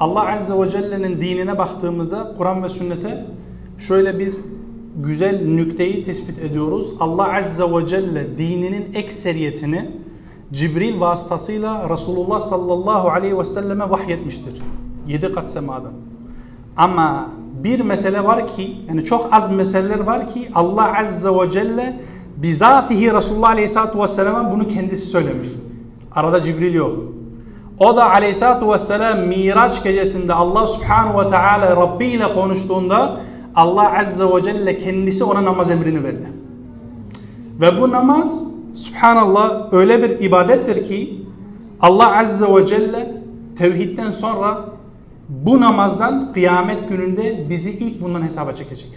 Allah Azze ve Celle'nin dinine baktığımızda Kur'an ve sünnete şöyle bir güzel nükteyi tespit ediyoruz. Allah Azze ve Celle dininin ekseriyetini Cibril vasıtasıyla Resulullah sallallahu aleyhi ve selleme vahyetmiştir. Yedi kat semadan. Ama bir mesele var ki, yani çok az meseleler var ki Allah Azze ve Celle bizatihi Resulullah aleyhissalatu vesselam'a bunu kendisi söylemiş. Arada Cibril yok. O da aleyhissalatu vesselam Miraç gecesinde Allah subhanahu ve teala Rabbi ile konuştuğunda Allah azze ve celle kendisi ona namaz emrini verdi. Ve bu namaz subhanallah öyle bir ibadettir ki Allah azze ve celle tevhidden sonra bu namazdan kıyamet gününde bizi ilk bundan hesaba çekecek.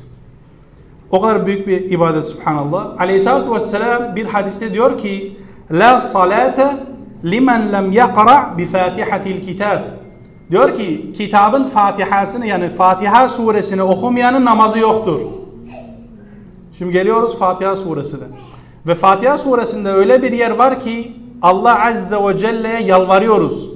O kadar büyük bir ibadet subhanallah. Aleyhissalatu vesselam bir hadiste diyor ki La salate limen lem yakra bi fatihatil kitab. Diyor ki kitabın Fatihasını yani Fatiha suresini okumayanın namazı yoktur. Şimdi geliyoruz Fatiha suresine. Ve Fatiha suresinde öyle bir yer var ki Allah Azze ve Celle'ye yalvarıyoruz.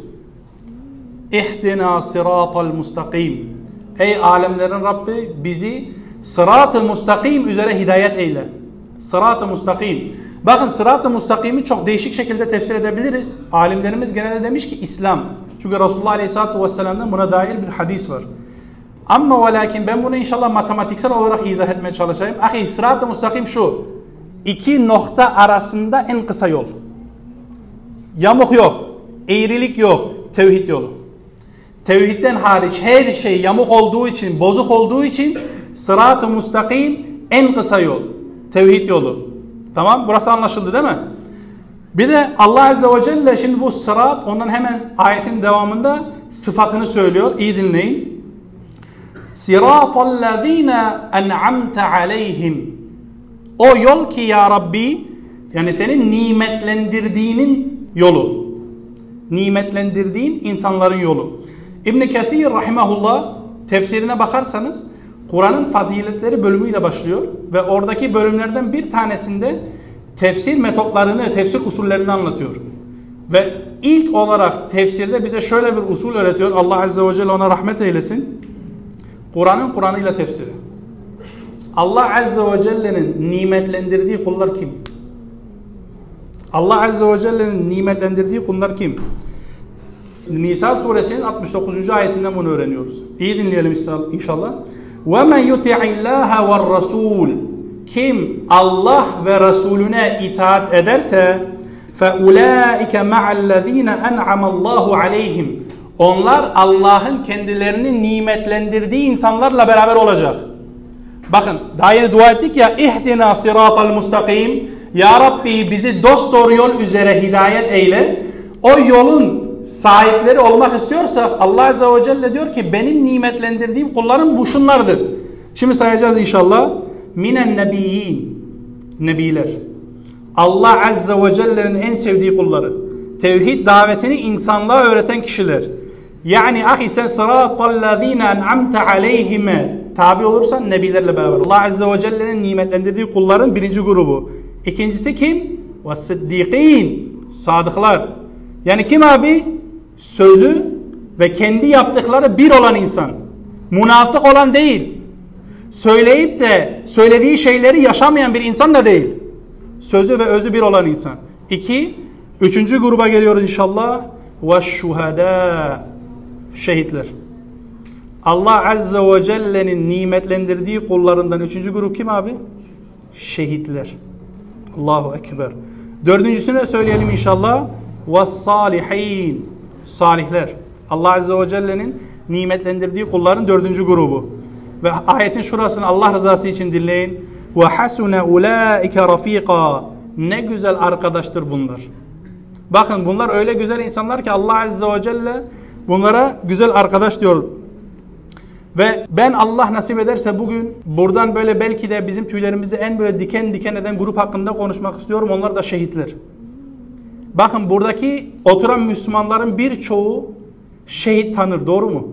İhdina sıratal mustakim. Ey alemlerin Rabbi bizi sırat-ı mustakim üzere hidayet eyle. Sırat-ı mustakim. Bakın sırat-ı mustakimi çok değişik şekilde tefsir edebiliriz. Alimlerimiz genelde demiş ki İslam. Çünkü Resulullah Aleyhisselatü Vesselam'dan buna dair bir hadis var. Ama ve lakin ben bunu inşallah matematiksel olarak izah etmeye çalışayım. Ahi sırat-ı mustakim şu. İki nokta arasında en kısa yol. Yamuk yok. Eğrilik yok. Tevhid yolu. Tevhidden hariç her şey yamuk olduğu için, bozuk olduğu için sırat-ı mustakim en kısa yol. Tevhid yolu. Tamam burası anlaşıldı değil mi? Bir de Allah Azze ve Celle şimdi bu sırat ondan hemen ayetin devamında sıfatını söylüyor. İyi dinleyin. Sıratallezine en'amte aleyhim. O yol ki ya Rabbi yani senin nimetlendirdiğinin yolu. Nimetlendirdiğin insanların yolu. İbn Kesir rahimahullah tefsirine bakarsanız Kur'an'ın faziletleri bölümüyle başlıyor ve oradaki bölümlerden bir tanesinde tefsir metotlarını, tefsir usullerini anlatıyor. Ve ilk olarak tefsirde bize şöyle bir usul öğretiyor. Allah Azze ve Celle ona rahmet eylesin. Kur'an'ın Kur'an'ıyla tefsiri. Allah Azze ve Celle'nin nimetlendirdiği kullar kim? Allah Azze ve Celle'nin nimetlendirdiği kullar kim? Nisa suresinin 69. ayetinden bunu öğreniyoruz. İyi dinleyelim inşallah. Ve men yuti'illaha ve rasul kim Allah ve Resulüne itaat ederse fe ulaike ma'allezine en'amallahu aleyhim onlar Allah'ın kendilerini nimetlendirdiği insanlarla beraber olacak. Bakın daha yeni dua ettik ya ihdina siratal mustakim ya Rabbi bizi dost doğru yol üzere hidayet eyle. O yolun sahipleri olmak istiyorsak Allah Azze ve Celle diyor ki benim nimetlendirdiğim kullarım bu şunlardır. Şimdi sayacağız inşallah. Minen nebiyyin. Nebiler. Allah Azze ve Celle'nin en sevdiği kulları. Tevhid davetini insanlığa öğreten kişiler. Yani ahi sen sıratallezine en'amte aleyhime tabi olursan nebilerle beraber. Allah Azze ve Celle'nin nimetlendirdiği kulların birinci grubu. İkincisi kim? Ve siddiqin. Sadıklar. Yani kim abi? Sözü ve kendi yaptıkları bir olan insan. Münafık olan değil. Söyleyip de söylediği şeyleri yaşamayan bir insan da değil. Sözü ve özü bir olan insan. İki, üçüncü gruba geliyoruz inşallah. Ve şuhada. Şehitler. Allah Azze ve Celle'nin nimetlendirdiği kullarından üçüncü grup kim abi? Şehitler. Allahu Ekber. Dördüncüsünü söyleyelim inşallah ve salihin salihler. Allah Azze ve Celle'nin nimetlendirdiği kulların dördüncü grubu. Ve ayetin şurasını Allah rızası için dinleyin. Ve hasune ulaike rafika. Ne güzel arkadaştır bunlar. Bakın bunlar öyle güzel insanlar ki Allah Azze ve Celle bunlara güzel arkadaş diyor. Ve ben Allah nasip ederse bugün buradan böyle belki de bizim tüylerimizi en böyle diken diken eden grup hakkında konuşmak istiyorum. Onlar da şehitler. Bakın buradaki oturan Müslümanların birçoğu şehit tanır. Doğru mu?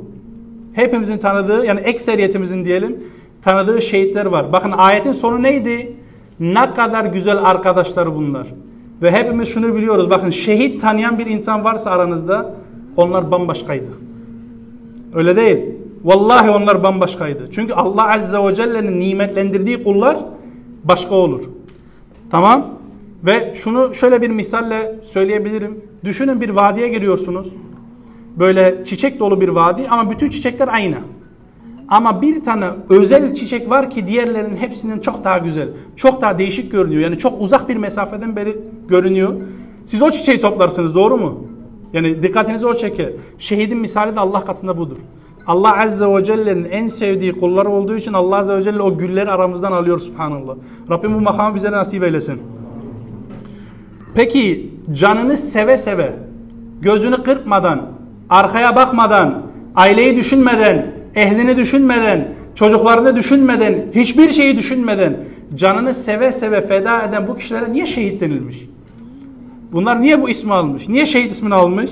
Hepimizin tanıdığı yani ekseriyetimizin diyelim tanıdığı şehitler var. Bakın ayetin sonu neydi? Ne kadar güzel arkadaşlar bunlar. Ve hepimiz şunu biliyoruz. Bakın şehit tanıyan bir insan varsa aranızda onlar bambaşkaydı. Öyle değil. Vallahi onlar bambaşkaydı. Çünkü Allah Azze ve Celle'nin nimetlendirdiği kullar başka olur. Tamam? Ve şunu şöyle bir misalle söyleyebilirim. Düşünün bir vadiye giriyorsunuz. Böyle çiçek dolu bir vadi ama bütün çiçekler aynı. Ama bir tane özel çiçek var ki diğerlerinin hepsinden çok daha güzel. Çok daha değişik görünüyor. Yani çok uzak bir mesafeden beri görünüyor. Siz o çiçeği toplarsınız doğru mu? Yani dikkatinizi o çeker. Şehidin misali de Allah katında budur. Allah Azze ve Celle'nin en sevdiği kulları olduğu için Allah Azze ve Celle o gülleri aramızdan alıyor subhanallah. Rabbim bu makamı bize nasip eylesin. Peki canını seve seve, gözünü kırpmadan, arkaya bakmadan, aileyi düşünmeden, ehlini düşünmeden, çocuklarını düşünmeden, hiçbir şeyi düşünmeden canını seve seve feda eden bu kişilere niye şehit denilmiş? Bunlar niye bu ismi almış? Niye şehit ismini almış?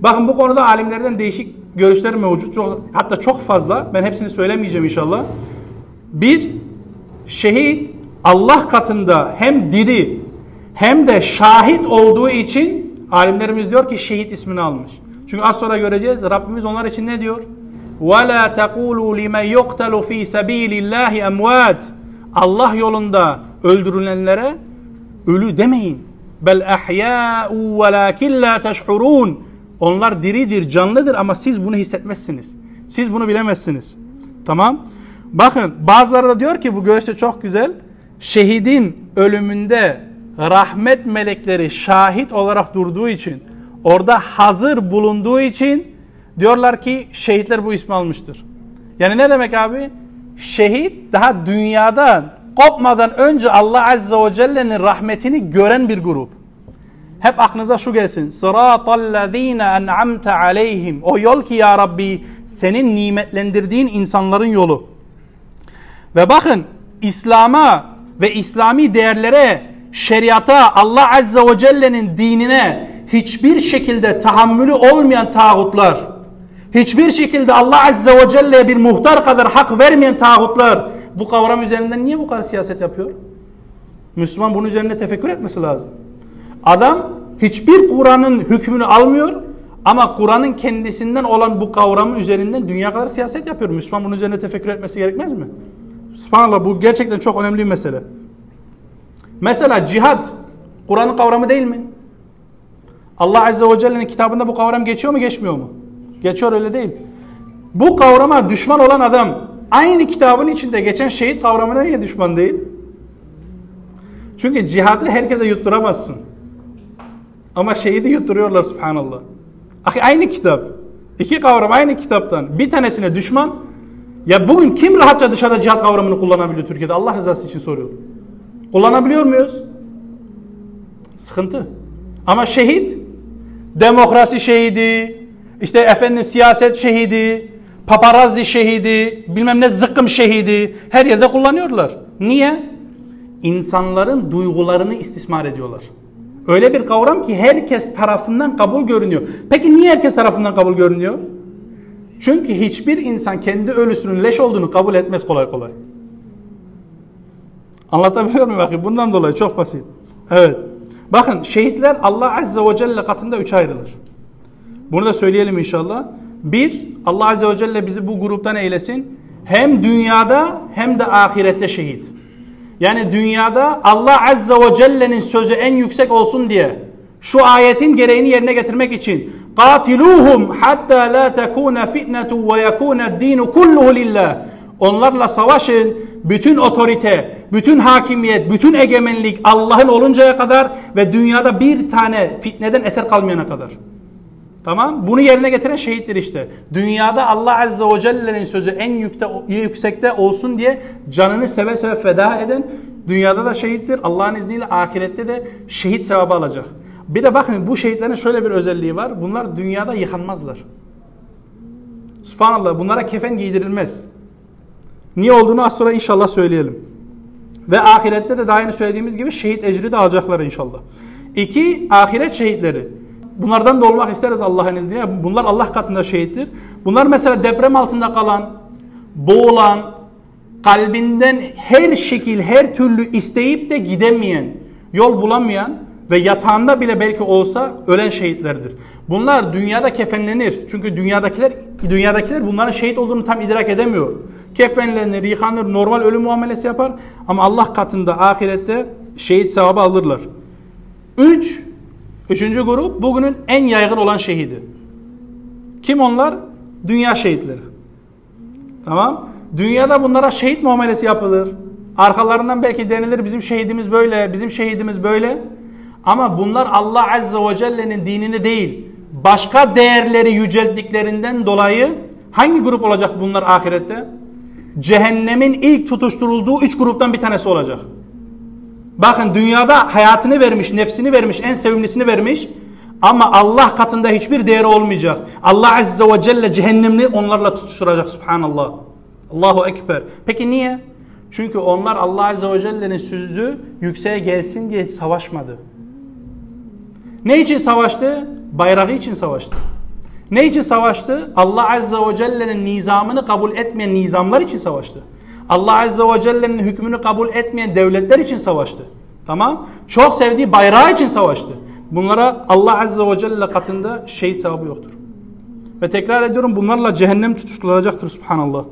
Bakın bu konuda alimlerden değişik görüşler mevcut. Çok, hatta çok fazla. Ben hepsini söylemeyeceğim inşallah. Bir, şehit Allah katında hem diri hem de şahit olduğu için alimlerimiz diyor ki şehit ismini almış. Çünkü az sonra göreceğiz Rabbimiz onlar için ne diyor? وَلَا تَقُولُوا لِمَنْ يُقْتَلُ ف۪ي سَب۪يلِ اللّٰهِ اَمْوَاتٍ Allah yolunda öldürülenlere ölü demeyin. Bel ahya'u velakin la teş'urun. Onlar diridir, canlıdır ama siz bunu hissetmezsiniz. Siz bunu bilemezsiniz. Tamam? Bakın bazıları da diyor ki bu görüşte çok güzel. Şehidin ölümünde rahmet melekleri şahit olarak durduğu için, orada hazır bulunduğu için diyorlar ki şehitler bu ismi almıştır. Yani ne demek abi? Şehit daha dünyada kopmadan önce Allah Azze ve Celle'nin rahmetini gören bir grup. Hep aklınıza şu gelsin. Sıratallezine en'amte aleyhim. O yol ki ya Rabbi senin nimetlendirdiğin insanların yolu. Ve bakın İslam'a ve İslami değerlere, şeriata, Allah Azze ve Celle'nin dinine hiçbir şekilde tahammülü olmayan tağutlar, hiçbir şekilde Allah Azze ve Celle'ye bir muhtar kadar hak vermeyen tağutlar bu kavram üzerinden niye bu kadar siyaset yapıyor? Müslüman bunun üzerine tefekkür etmesi lazım. Adam hiçbir Kur'an'ın hükmünü almıyor ama Kur'an'ın kendisinden olan bu kavramı üzerinden dünya kadar siyaset yapıyor. Müslüman bunun üzerine tefekkür etmesi gerekmez mi? Subhanallah bu gerçekten çok önemli bir mesele. Mesela cihad Kur'an'ın kavramı değil mi? Allah Azze ve Celle'nin kitabında bu kavram geçiyor mu geçmiyor mu? Geçiyor öyle değil. Bu kavrama düşman olan adam aynı kitabın içinde geçen şehit kavramına niye düşman değil? Çünkü cihadı herkese yutturamazsın. Ama şehidi yutturuyorlar subhanallah. Aynı kitap. İki kavram aynı kitaptan. Bir tanesine düşman. Ya bugün kim rahatça dışarıda cihat kavramını kullanabiliyor Türkiye'de? Allah rızası için soruyorum. Kullanabiliyor muyuz? Sıkıntı. Ama şehit, demokrasi şehidi, işte efendim siyaset şehidi, paparazzi şehidi, bilmem ne zıkkım şehidi her yerde kullanıyorlar. Niye? İnsanların duygularını istismar ediyorlar. Öyle bir kavram ki herkes tarafından kabul görünüyor. Peki niye herkes tarafından kabul görünüyor? Çünkü hiçbir insan kendi ölüsünün leş olduğunu kabul etmez kolay kolay. Anlatabiliyor muyum bakayım? Bundan dolayı çok basit. Evet. Bakın şehitler Allah Azze ve Celle katında üç ayrılır. Bunu da söyleyelim inşallah. Bir, Allah Azze ve Celle bizi bu gruptan eylesin. Hem dünyada hem de ahirette şehit. Yani dünyada Allah Azze ve Celle'nin sözü en yüksek olsun diye şu ayetin gereğini yerine getirmek için قاتلوهم hatta la tekuna fitnetu ve yekuna dinu kulluhu lillah. Onlarla savaşın. bütün otorite, bütün hakimiyet, bütün egemenlik Allah'ın oluncaya kadar ve dünyada bir tane fitneden eser kalmayana kadar. Tamam? Bunu yerine getiren şehittir işte. Dünyada Allah Azze ve Celle'nin sözü en yükte, yüksekte olsun diye canını seve seve feda eden dünyada da şehittir. Allah'ın izniyle ahirette de şehit sevabı alacak. Bir de bakın bu şehitlerin şöyle bir özelliği var. Bunlar dünyada yıkanmazlar. Subhanallah bunlara kefen giydirilmez. Niye olduğunu az sonra inşallah söyleyelim. Ve ahirette de daha yeni söylediğimiz gibi şehit ecri de alacaklar inşallah. İki, ahiret şehitleri. Bunlardan da olmak isteriz Allah'ın izniyle. Bunlar Allah katında şehittir. Bunlar mesela deprem altında kalan, boğulan, kalbinden her şekil, her türlü isteyip de gidemeyen, yol bulamayan ve yatağında bile belki olsa ölen şehitlerdir. Bunlar dünyada kefenlenir. Çünkü dünyadakiler dünyadakiler bunların şehit olduğunu tam idrak edemiyor. Kefenlenir, yıkanır, normal ölüm muamelesi yapar ama Allah katında ahirette şehit sevabı alırlar. Üç, üçüncü grup bugünün en yaygın olan şehidi. Kim onlar? Dünya şehitleri. Tamam. Dünyada bunlara şehit muamelesi yapılır. Arkalarından belki denilir bizim şehidimiz böyle, bizim şehidimiz böyle. Ama bunlar Allah Azze ve Celle'nin dinini değil, başka değerleri yücelttiklerinden dolayı hangi grup olacak bunlar ahirette? Cehennemin ilk tutuşturulduğu üç gruptan bir tanesi olacak. Bakın dünyada hayatını vermiş, nefsini vermiş, en sevimlisini vermiş. Ama Allah katında hiçbir değeri olmayacak. Allah Azze ve Celle cehennemli onlarla tutuşturacak subhanallah. Allahu Ekber. Peki niye? Çünkü onlar Allah Azze ve Celle'nin sözü yükseğe gelsin diye savaşmadı. Ne için savaştı? Bayrağı için savaştı. Ne için savaştı? Allah Azze ve Celle'nin nizamını kabul etmeyen nizamlar için savaştı. Allah Azze ve Celle'nin hükmünü kabul etmeyen devletler için savaştı. Tamam? Çok sevdiği bayrağı için savaştı. Bunlara Allah Azze ve Celle katında şehit sevabı yoktur. Ve tekrar ediyorum bunlarla cehennem tutuşturacaktır subhanallah.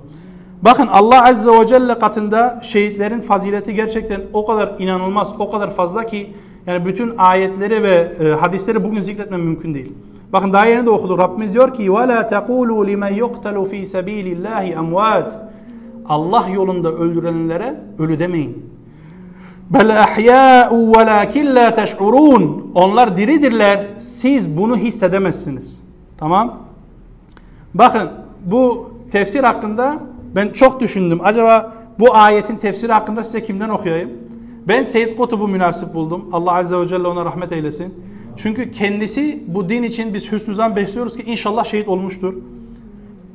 Bakın Allah Azze ve Celle katında şehitlerin fazileti gerçekten o kadar inanılmaz, o kadar fazla ki yani bütün ayetleri ve e, hadisleri bugün zikretmem mümkün değil. Bakın daha yeni de okuduk. Rabbimiz diyor ki وَلَا تَقُولُوا لِمَنْ يُقْتَلُ ف۪ي سَب۪يلِ اللّٰهِ اَمْوَاتٍ Allah yolunda öldürülenlere ölü demeyin. Bel ahya'u velakin la teş'urun. Onlar diridirler. Siz bunu hissedemezsiniz. Tamam? Bakın bu tefsir hakkında ben çok düşündüm. Acaba bu ayetin tefsiri hakkında size kimden okuyayım? Ben Seyyid Kutub'u münasip buldum. Allah Azze ve Celle ona rahmet eylesin. Çünkü kendisi bu din için biz hüsnü zan besliyoruz ki inşallah şehit olmuştur.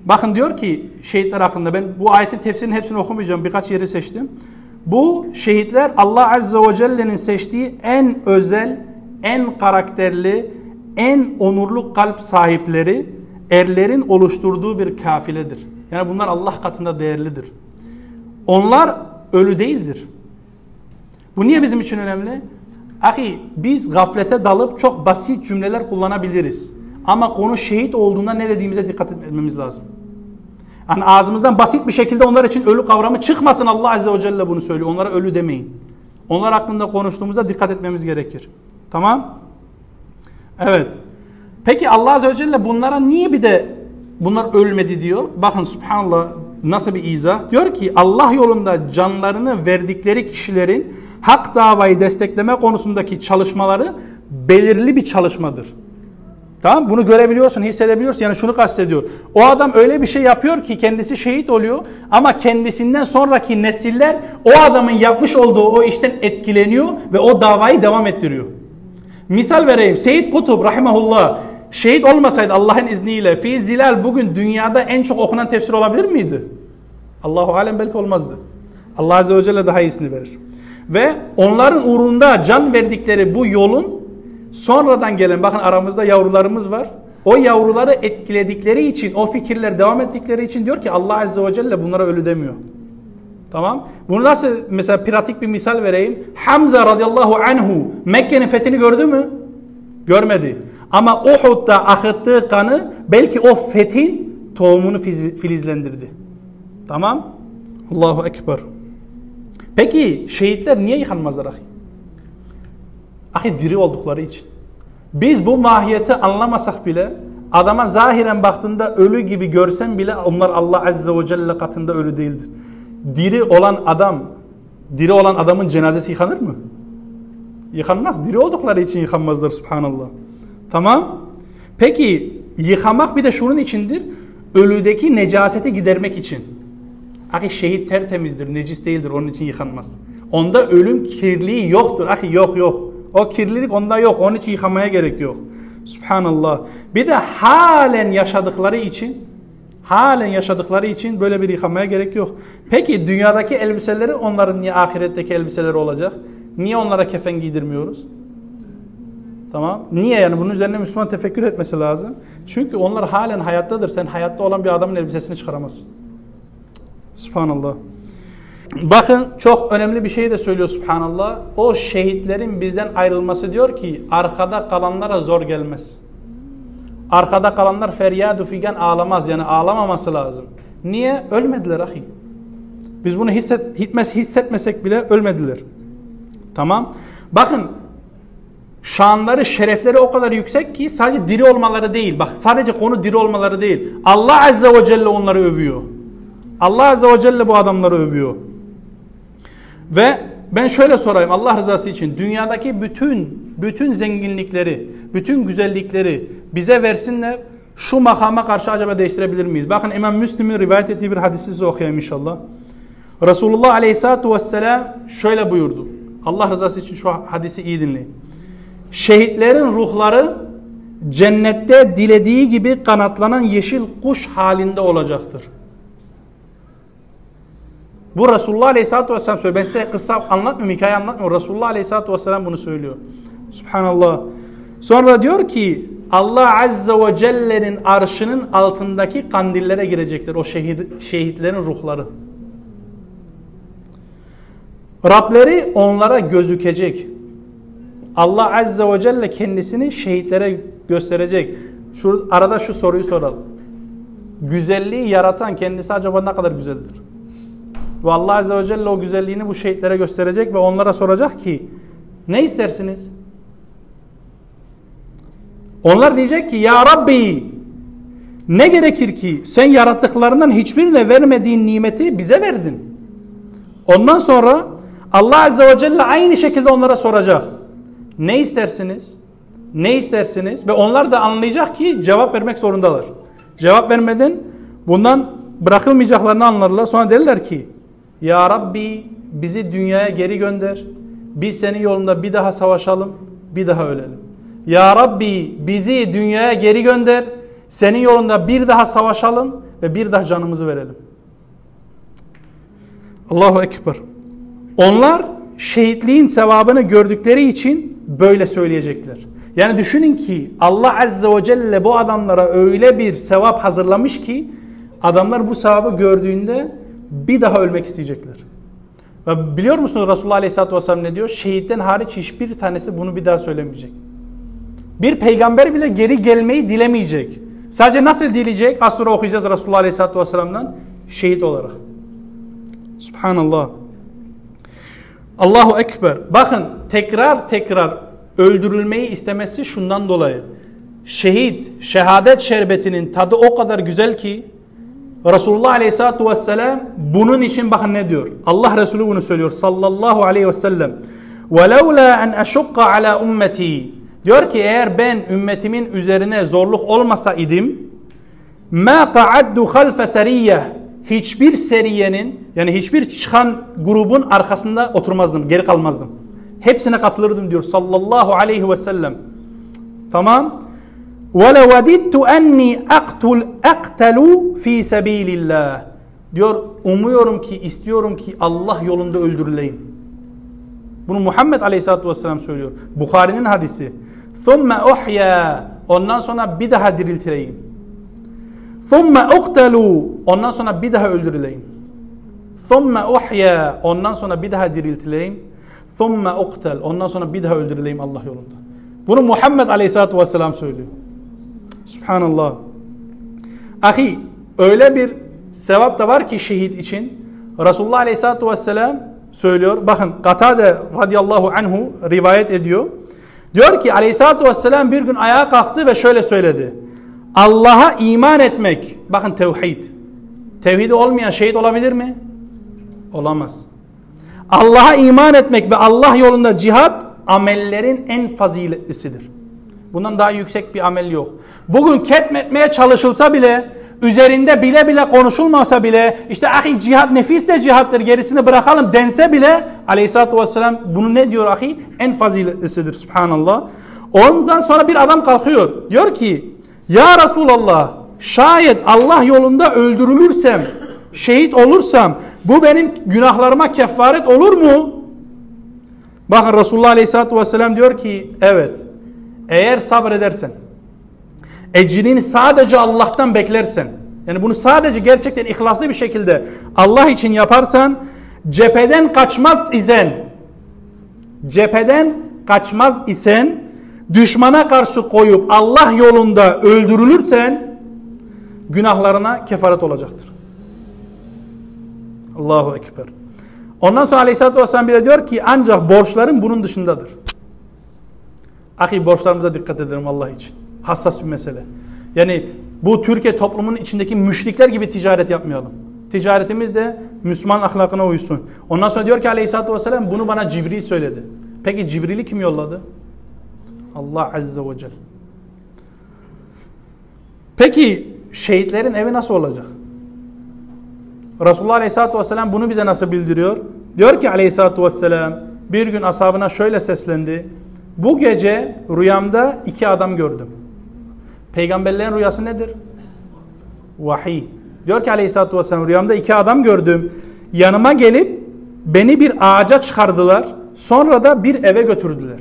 Bakın diyor ki şehitler hakkında ben bu ayetin tefsirinin hepsini okumayacağım. Birkaç yeri seçtim. Bu şehitler Allah Azze ve Celle'nin seçtiği en özel, en karakterli, en onurlu kalp sahipleri, erlerin oluşturduğu bir kafiledir. Yani bunlar Allah katında değerlidir. Onlar ölü değildir. Bu niye bizim için önemli? Ahi biz gaflete dalıp çok basit cümleler kullanabiliriz. Ama konu şehit olduğunda ne dediğimize dikkat etmemiz lazım. Yani ağzımızdan basit bir şekilde onlar için ölü kavramı çıkmasın Allah Azze ve Celle bunu söylüyor. Onlara ölü demeyin. Onlar hakkında konuştuğumuzda dikkat etmemiz gerekir. Tamam? Evet. Peki Allah Azze ve Celle bunlara niye bir de bunlar ölmedi diyor? Bakın subhanallah nasıl bir izah. Diyor ki Allah yolunda canlarını verdikleri kişilerin hak davayı destekleme konusundaki çalışmaları belirli bir çalışmadır. Tamam Bunu görebiliyorsun, hissedebiliyorsun. Yani şunu kastediyor. O adam öyle bir şey yapıyor ki kendisi şehit oluyor ama kendisinden sonraki nesiller o adamın yapmış olduğu o işten etkileniyor ve o davayı devam ettiriyor. Misal vereyim. Seyyid Kutub rahimahullah şehit olmasaydı Allah'ın izniyle fi zilal bugün dünyada en çok okunan tefsir olabilir miydi? Allahu alem belki olmazdı. Allah azze ve celle daha iyisini verir. Ve onların uğrunda can verdikleri bu yolun sonradan gelen bakın aramızda yavrularımız var. O yavruları etkiledikleri için, o fikirler devam ettikleri için diyor ki Allah Azze ve Celle bunlara ölü demiyor. Tamam. Bunu nasıl mesela pratik bir misal vereyim. Hamza radıyallahu anhu Mekke'nin fethini gördü mü? Görmedi. Ama Uhud'da akıttığı kanı belki o fethin tohumunu filizlendirdi. Tamam. Allahu Ekber. Peki şehitler niye yıkanmazlar ahi? Ahi diri oldukları için. Biz bu mahiyeti anlamasak bile adama zahiren baktığında ölü gibi görsen bile onlar Allah Azze ve Celle katında ölü değildir. Diri olan adam, diri olan adamın cenazesi yıkanır mı? Yıkanmaz. Diri oldukları için yıkanmazlar subhanallah. Tamam. Peki yıkamak bir de şunun içindir. Ölüdeki necaseti gidermek için. Ahi şehit tertemizdir, necis değildir. Onun için yıkanmaz. Onda ölüm kirliliği yoktur. Ahi yok yok. O kirlilik onda yok. Onun için yıkamaya gerek yok. Subhanallah. Bir de halen yaşadıkları için halen yaşadıkları için böyle bir yıkamaya gerek yok. Peki dünyadaki elbiseleri onların niye ahiretteki elbiseleri olacak? Niye onlara kefen giydirmiyoruz? Tamam. Niye yani bunun üzerine Müslüman tefekkür etmesi lazım. Çünkü onlar halen hayattadır. Sen hayatta olan bir adamın elbisesini çıkaramazsın. Subhanallah. Bakın çok önemli bir şey de söylüyor Subhanallah. O şehitlerin bizden ayrılması diyor ki arkada kalanlara zor gelmez. Arkada kalanlar feryadu figan ağlamaz. Yani ağlamaması lazım. Niye? Ölmediler ahi. Biz bunu hisset, hitmez, hissetmesek bile ölmediler. Tamam. Bakın şanları, şerefleri o kadar yüksek ki sadece diri olmaları değil. Bak sadece konu diri olmaları değil. Allah Azze ve Celle onları övüyor. Allah Azze ve Celle bu adamları övüyor. Ve ben şöyle sorayım Allah rızası için dünyadaki bütün bütün zenginlikleri, bütün güzellikleri bize versinler. Şu makama karşı acaba değiştirebilir miyiz? Bakın İmam Müslim'in rivayet ettiği bir hadisi size okuyayım inşallah. Resulullah Aleyhisselatü Vesselam şöyle buyurdu. Allah rızası için şu hadisi iyi dinleyin. Şehitlerin ruhları cennette dilediği gibi kanatlanan yeşil kuş halinde olacaktır. Bu Resulullah Aleyhisselatü Vesselam söylüyor. Ben size kısa anlatmıyorum, hikaye anlatmıyorum. Resulullah Aleyhisselatü Vesselam bunu söylüyor. Subhanallah. Sonra diyor ki Allah Azze ve Celle'nin arşının altındaki kandillere girecektir o şehit, şehitlerin ruhları. Rableri onlara gözükecek. Allah Azze ve Celle kendisini şehitlere gösterecek. Şu, arada şu soruyu soralım. Güzelliği yaratan kendisi acaba ne kadar güzeldir? Ve Allah Azze ve Celle o güzelliğini bu şehitlere gösterecek ve onlara soracak ki ne istersiniz? Onlar diyecek ki ya Rabbi ne gerekir ki sen yarattıklarından hiçbirine vermediğin nimeti bize verdin. Ondan sonra Allah Azze ve Celle aynı şekilde onlara soracak. Ne istersiniz? Ne istersiniz? Ve onlar da anlayacak ki cevap vermek zorundalar. Cevap vermeden bundan bırakılmayacaklarını anlarlar. Sonra derler ki Ya Rabbi bizi dünyaya geri gönder. Biz senin yolunda bir daha savaşalım, bir daha ölelim. Ya Rabbi bizi dünyaya geri gönder. Senin yolunda bir daha savaşalım ve bir daha canımızı verelim. Allahu Ekber. Onlar şehitliğin sevabını gördükleri için böyle söyleyecekler. Yani düşünün ki Allah Azze ve Celle bu adamlara öyle bir sevap hazırlamış ki adamlar bu sevabı gördüğünde bir daha ölmek isteyecekler. Ve biliyor musunuz Resulullah Aleyhisselatü Vesselam ne diyor? Şehitten hariç hiçbir tanesi bunu bir daha söylemeyecek. Bir peygamber bile geri gelmeyi dilemeyecek. Sadece nasıl dileyecek? Az sonra okuyacağız Resulullah Aleyhisselatü Vesselam'dan şehit olarak. Subhanallah. Allahu Ekber. Bakın tekrar tekrar öldürülmeyi istemesi şundan dolayı. Şehit, şehadet şerbetinin tadı o kadar güzel ki Resulullah Aleyhisselatü Vesselam bunun için bakın ne diyor. Allah Resulü bunu söylüyor sallallahu aleyhi ve sellem. وَلَوْلَا أَنْ أَشُقَّ عَلَى أُمَّتِي Diyor ki eğer ben ümmetimin üzerine zorluk olmasa idim مَا قَعَدُّ خَلْفَ سَرِيَّةِ hiçbir seriyenin yani hiçbir çıkan grubun arkasında oturmazdım, geri kalmazdım. Hepsine katılırdım diyor sallallahu aleyhi ve sellem. Tamam. وَلَوَدِدْتُ اَنِّي اَقْتُلْ اَقْتَلُوا ف۪ي سَب۪يلِ اللّٰهِ Diyor umuyorum ki, istiyorum ki Allah yolunda öldürüleyim. Bunu Muhammed Aleyhisselatü Vesselam söylüyor. Bukhari'nin hadisi. ثُمَّ اُحْيَا Ondan sonra bir daha diriltileyim. ثُمَّ اُقْتَلُوا Ondan sonra bir daha öldürüleyim. ثُمَّ اُحْيَا Ondan sonra bir daha diriltileyim. ثُمَّ اُقْتَلْ Ondan sonra bir daha öldürüleyim Allah yolunda. Bunu Muhammed Aleyhisselatü Vesselam söylüyor. Subhanallah. Ahi öyle bir sevap da var ki şehit için. Resulullah Aleyhisselatü Vesselam söylüyor. Bakın Katade radıyallahu anhu rivayet ediyor. Diyor ki Aleyhisselatü Vesselam bir gün ayağa kalktı ve şöyle söyledi. Allah'a iman etmek. Bakın tevhid. Tevhidi olmayan şehit olabilir mi? Olamaz. Allah'a iman etmek ve Allah yolunda cihat amellerin en faziletlisidir. Bundan daha yüksek bir amel yok. Bugün ketmetmeye çalışılsa bile, üzerinde bile bile konuşulmasa bile, işte ahi cihat nefis de cihattır gerisini bırakalım dense bile aleyhissalatü vesselam bunu ne diyor ahi? En faziletlisidir subhanallah. Ondan sonra bir adam kalkıyor. Diyor ki ya Resulallah şayet Allah yolunda öldürülürsem, şehit olursam bu benim günahlarıma kefaret olur mu? Bakın Resulullah Aleyhisselatü Vesselam diyor ki evet eğer sabredersen ecrini sadece Allah'tan beklersen yani bunu sadece gerçekten ihlaslı bir şekilde Allah için yaparsan cepheden kaçmaz isen cepheden kaçmaz isen düşmana karşı koyup Allah yolunda öldürülürsen günahlarına kefaret olacaktır. Allahu Ekber. Ondan sonra Aleyhisselatü Vesselam bile diyor ki ancak borçların bunun dışındadır. Ahi borçlarımıza dikkat edelim Allah için. Hassas bir mesele. Yani bu Türkiye toplumunun içindeki müşrikler gibi ticaret yapmayalım. Ticaretimiz de Müslüman ahlakına uysun. Ondan sonra diyor ki Aleyhisselatü Vesselam bunu bana Cibril söyledi. Peki Cibril'i kim yolladı? Allah Azze ve Celle. Peki şehitlerin evi nasıl olacak? Resulullah Aleyhisselatü Vesselam bunu bize nasıl bildiriyor? Diyor ki Aleyhisselatü Vesselam bir gün ashabına şöyle seslendi. Bu gece rüyamda iki adam gördüm. Peygamberlerin rüyası nedir? Vahiy. Diyor ki Aleyhisselatü Vesselam rüyamda iki adam gördüm. Yanıma gelip beni bir ağaca çıkardılar. Sonra da bir eve götürdüler.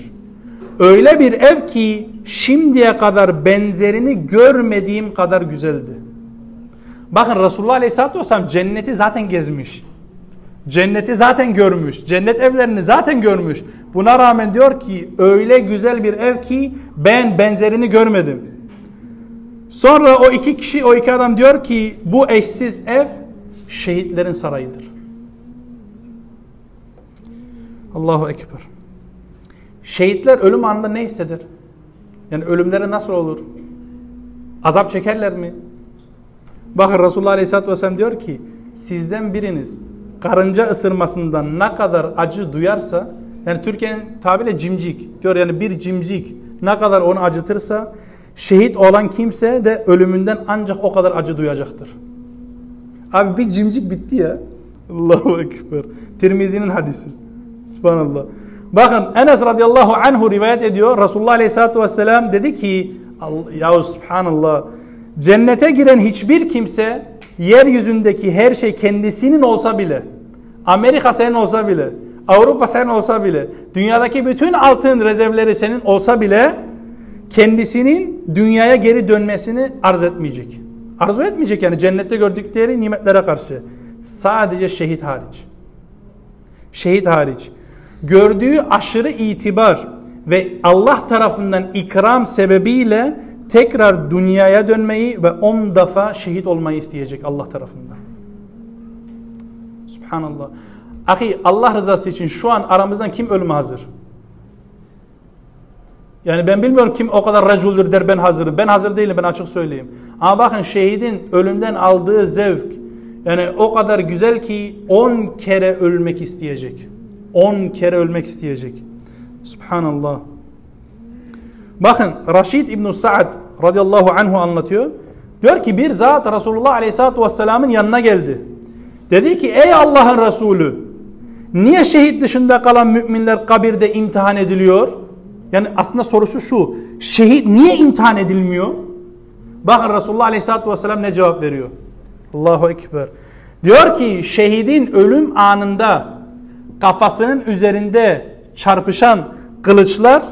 Öyle bir ev ki şimdiye kadar benzerini görmediğim kadar güzeldi. Bakın Resulullah Aleyhisselatü Vesselam cenneti zaten gezmiş. Cenneti zaten görmüş. Cennet evlerini zaten görmüş. Buna rağmen diyor ki öyle güzel bir ev ki ben benzerini görmedim. Sonra o iki kişi, o iki adam diyor ki bu eşsiz ev şehitlerin sarayıdır. Allahu Ekber. Şehitler ölüm anında ne hisseder? Yani ölümleri nasıl olur? Azap çekerler mi? Bakın Resulullah Aleyhisselatü Vesselam diyor ki sizden biriniz karınca ısırmasından ne kadar acı duyarsa yani Türkiye'nin tabiriyle cimcik diyor yani bir cimcik ne kadar onu acıtırsa şehit olan kimse de ölümünden ancak o kadar acı duyacaktır. Abi bir cimcik bitti ya. Allahu Ekber. Tirmizi'nin hadisi. Subhanallah. Bakın Enes radıyallahu anhu rivayet ediyor. Resulullah aleyhissalatü vesselam dedi ki ya subhanallah cennete giren hiçbir kimse yeryüzündeki her şey kendisinin olsa bile Amerika senin olsa bile Avrupa senin olsa bile dünyadaki bütün altın rezervleri senin olsa bile kendisinin dünyaya geri dönmesini arz etmeyecek. Arzu etmeyecek yani cennette gördükleri nimetlere karşı. Sadece şehit hariç. Şehit hariç gördüğü aşırı itibar ve Allah tarafından ikram sebebiyle tekrar dünyaya dönmeyi ve on defa şehit olmayı isteyecek Allah tarafından. Subhanallah. Ahi Allah rızası için şu an aramızdan kim ölüme hazır? Yani ben bilmiyorum kim o kadar raculdür der ben hazırım. Ben hazır değilim ben açık söyleyeyim. Ama bakın şehidin ölümden aldığı zevk yani o kadar güzel ki on kere ölmek isteyecek. 10 kere ölmek isteyecek. Subhanallah. Bakın Raşid İbn Sa'd radıyallahu anhu anlatıyor. Diyor ki bir zat Resulullah aleyhissalatü vesselamın yanına geldi. Dedi ki ey Allah'ın Resulü niye şehit dışında kalan müminler kabirde imtihan ediliyor? Yani aslında sorusu şu. Şehit niye imtihan edilmiyor? Bakın Resulullah aleyhissalatü vesselam ne cevap veriyor? Allahu Ekber. Diyor ki şehidin ölüm anında kafasının üzerinde çarpışan kılıçlar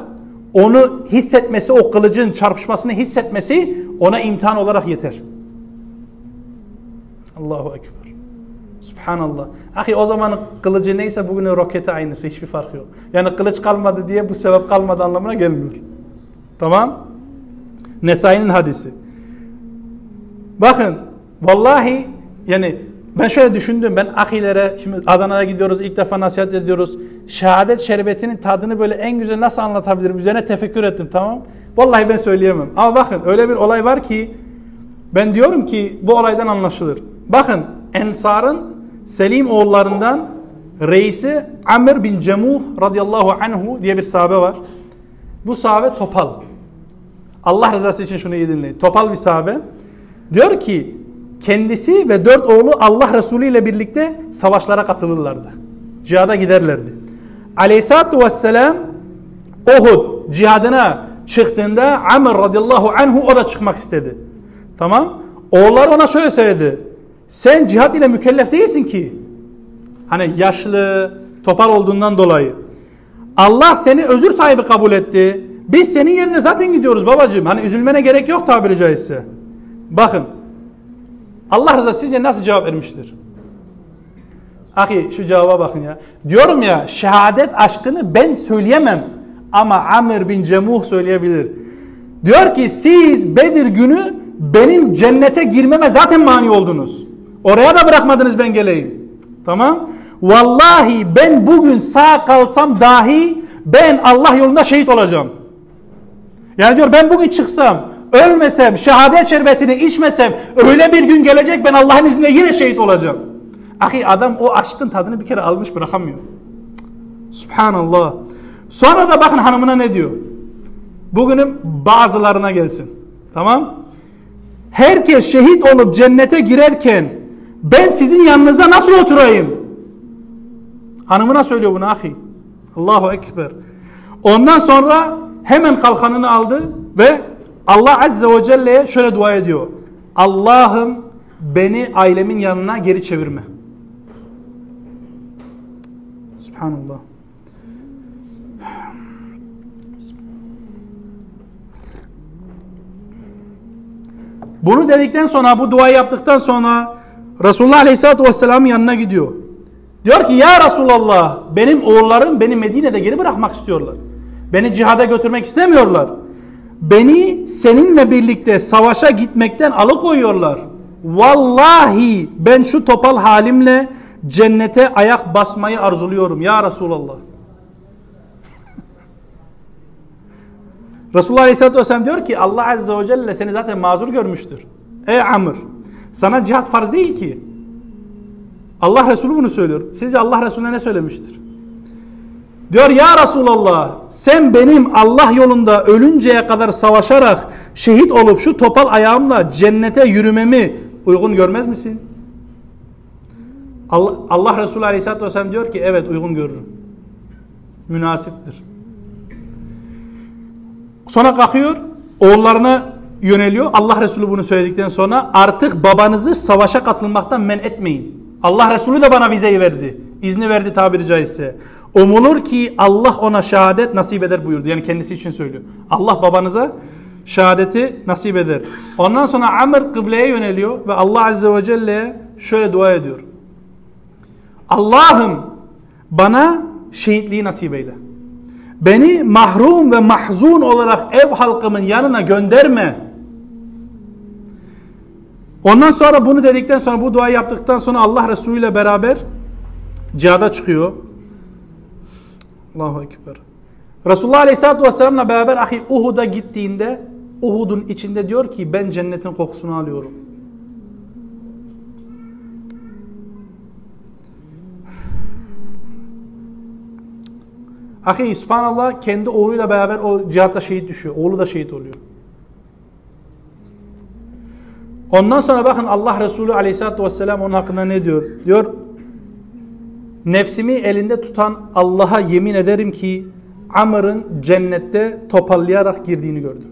onu hissetmesi, o kılıcın çarpışmasını hissetmesi ona imtihan olarak yeter. Allahu Ekber. Subhanallah. Ahi o zaman kılıcı neyse bugün roketi aynısı. Hiçbir fark yok. Yani kılıç kalmadı diye bu sebep kalmadı anlamına gelmiyor. Tamam. Nesai'nin hadisi. Bakın vallahi yani ben şöyle düşündüm. Ben akilere şimdi Adana'ya gidiyoruz. ilk defa nasihat ediyoruz. Şehadet şerbetinin tadını böyle en güzel nasıl anlatabilirim? Üzerine tefekkür ettim tamam. Vallahi ben söyleyemem. Ama bakın öyle bir olay var ki ben diyorum ki bu olaydan anlaşılır. Bakın Ensar'ın Selim oğullarından reisi Amr bin Cemuh radıyallahu anhu diye bir sahabe var. Bu sahabe topal. Allah rızası için şunu iyi dinleyin. Topal bir sahabe. Diyor ki kendisi ve dört oğlu Allah Resulü ile birlikte savaşlara katılırlardı. Cihada giderlerdi. Aleyhisselatü Vesselam Uhud cihadına çıktığında Amr radıyallahu anhu o da çıkmak istedi. Tamam. Oğulları ona şöyle söyledi. Sen cihat ile mükellef değilsin ki. Hani yaşlı, topal olduğundan dolayı. Allah seni özür sahibi kabul etti. Biz senin yerine zaten gidiyoruz babacığım. Hani üzülmene gerek yok tabiri caizse. Bakın. Allah rızası sizce nasıl cevap vermiştir? Ahi şu cevaba bakın ya. Diyorum ya şehadet aşkını ben söyleyemem. Ama Amr bin Cemuh söyleyebilir. Diyor ki siz Bedir günü benim cennete girmeme zaten mani oldunuz. Oraya da bırakmadınız ben geleyim. Tamam. Vallahi ben bugün sağ kalsam dahi ben Allah yolunda şehit olacağım. Yani diyor ben bugün çıksam, ölmesem, şehadet şerbetini içmesem öyle bir gün gelecek ben Allah'ın izniyle yine şehit olacağım. Ahi adam o aşkın tadını bir kere almış bırakamıyor. Subhanallah. Sonra da bakın hanımına ne diyor. Bugünün bazılarına gelsin. Tamam. Herkes şehit olup cennete girerken ben sizin yanınıza nasıl oturayım? Hanımına söylüyor bunu ahi. Allahu Ekber. Ondan sonra hemen kalkanını aldı ve Allah Azze ve Celle'ye şöyle dua ediyor. Allah'ım beni ailemin yanına geri çevirme. Subhanallah. Bunu dedikten sonra bu duayı yaptıktan sonra Resulullah Aleyhisselatü Vesselam'ın yanına gidiyor. Diyor ki ya Resulallah benim oğullarım beni Medine'de geri bırakmak istiyorlar. Beni cihada götürmek istemiyorlar. Beni seninle birlikte savaşa gitmekten alıkoyuyorlar. Vallahi ben şu topal halimle cennete ayak basmayı arzuluyorum ya Resulallah. Resulullah Aleyhisselatü Vesselam diyor ki Allah Azze ve Celle seni zaten mazur görmüştür. Ey Amr sana cihat farz değil ki. Allah Resulü bunu söylüyor. Sizce Allah Resulüne ne söylemiştir? Diyor ya Resulallah sen benim Allah yolunda ölünceye kadar savaşarak şehit olup şu topal ayağımla cennete yürümemi uygun görmez misin? Allah, Allah Resulü Aleyhisselatü Vesselam diyor ki evet uygun görürüm. Münasiptir. Sonra kalkıyor oğullarına yöneliyor. Allah Resulü bunu söyledikten sonra artık babanızı savaşa katılmaktan men etmeyin. Allah Resulü de bana vizeyi verdi. İzni verdi tabiri caizse. Umulur ki Allah ona şehadet nasip eder buyurdu. Yani kendisi için söylüyor. Allah babanıza şehadeti nasip eder. Ondan sonra Amr kıbleye yöneliyor ve Allah Azze ve Celle'ye şöyle dua ediyor. Allah'ım bana şehitliği nasip eyle. Beni mahrum ve mahzun olarak ev halkımın yanına gönderme. Ondan sonra bunu dedikten sonra bu duayı yaptıktan sonra Allah Resulü ile beraber cihada çıkıyor. Allahu Ekber. Resulullah Aleyhisselatü Vesselam'la beraber ahi Uhud'a gittiğinde Uhud'un içinde diyor ki ben cennetin kokusunu alıyorum. Ahi subhanallah kendi oğluyla beraber o cihatta şehit düşüyor. Oğlu da şehit oluyor. Ondan sonra bakın Allah Resulü aleyhissalatü vesselam onun hakkında ne diyor? Diyor nefsimi elinde tutan Allah'a yemin ederim ki Amr'ın cennette topallayarak girdiğini gördüm.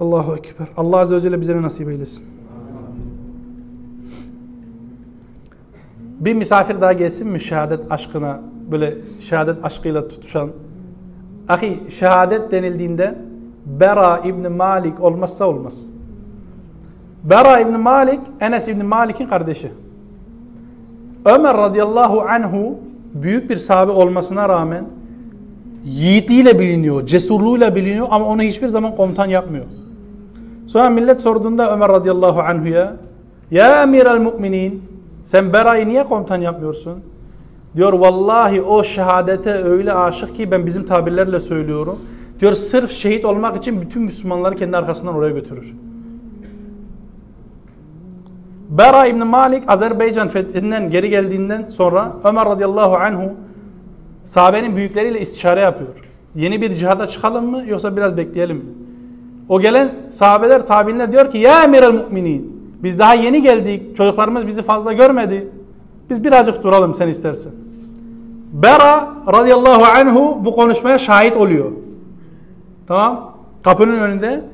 Allahu Ekber. Allah Azze ve Celle bize nasip eylesin. Bir misafir daha gelsin mi şehadet aşkına böyle şehadet aşkıyla tutuşan? Ahi şehadet denildiğinde Bera İbni Malik olmazsa olmaz. Bera İbni Malik Enes İbni Malik'in kardeşi. Ömer radıyallahu anhu büyük bir sahabe olmasına rağmen yiğitliğiyle biliniyor, cesurluğuyla biliniyor ama onu hiçbir zaman komutan yapmıyor. Sonra millet sorduğunda Ömer radıyallahu anhuya Ya emir el müminin sen Bera'yı niye komutan yapmıyorsun? Diyor vallahi o şehadete öyle aşık ki ben bizim tabirlerle söylüyorum. Diyor sırf şehit olmak için bütün Müslümanları kendi arkasından oraya götürür. Bera İbni Malik Azerbaycan fethinden geri geldiğinden sonra Ömer radıyallahu anhu sahabenin büyükleriyle istişare yapıyor. Yeni bir cihada çıkalım mı yoksa biraz bekleyelim mi? O gelen sahabeler tabinler diyor ki ya emir el müminin biz daha yeni geldik çocuklarımız bizi fazla görmedi. Biz birazcık duralım sen istersen. Bera radıyallahu anhu bu konuşmaya şahit oluyor. Tamam. Kapının önünde.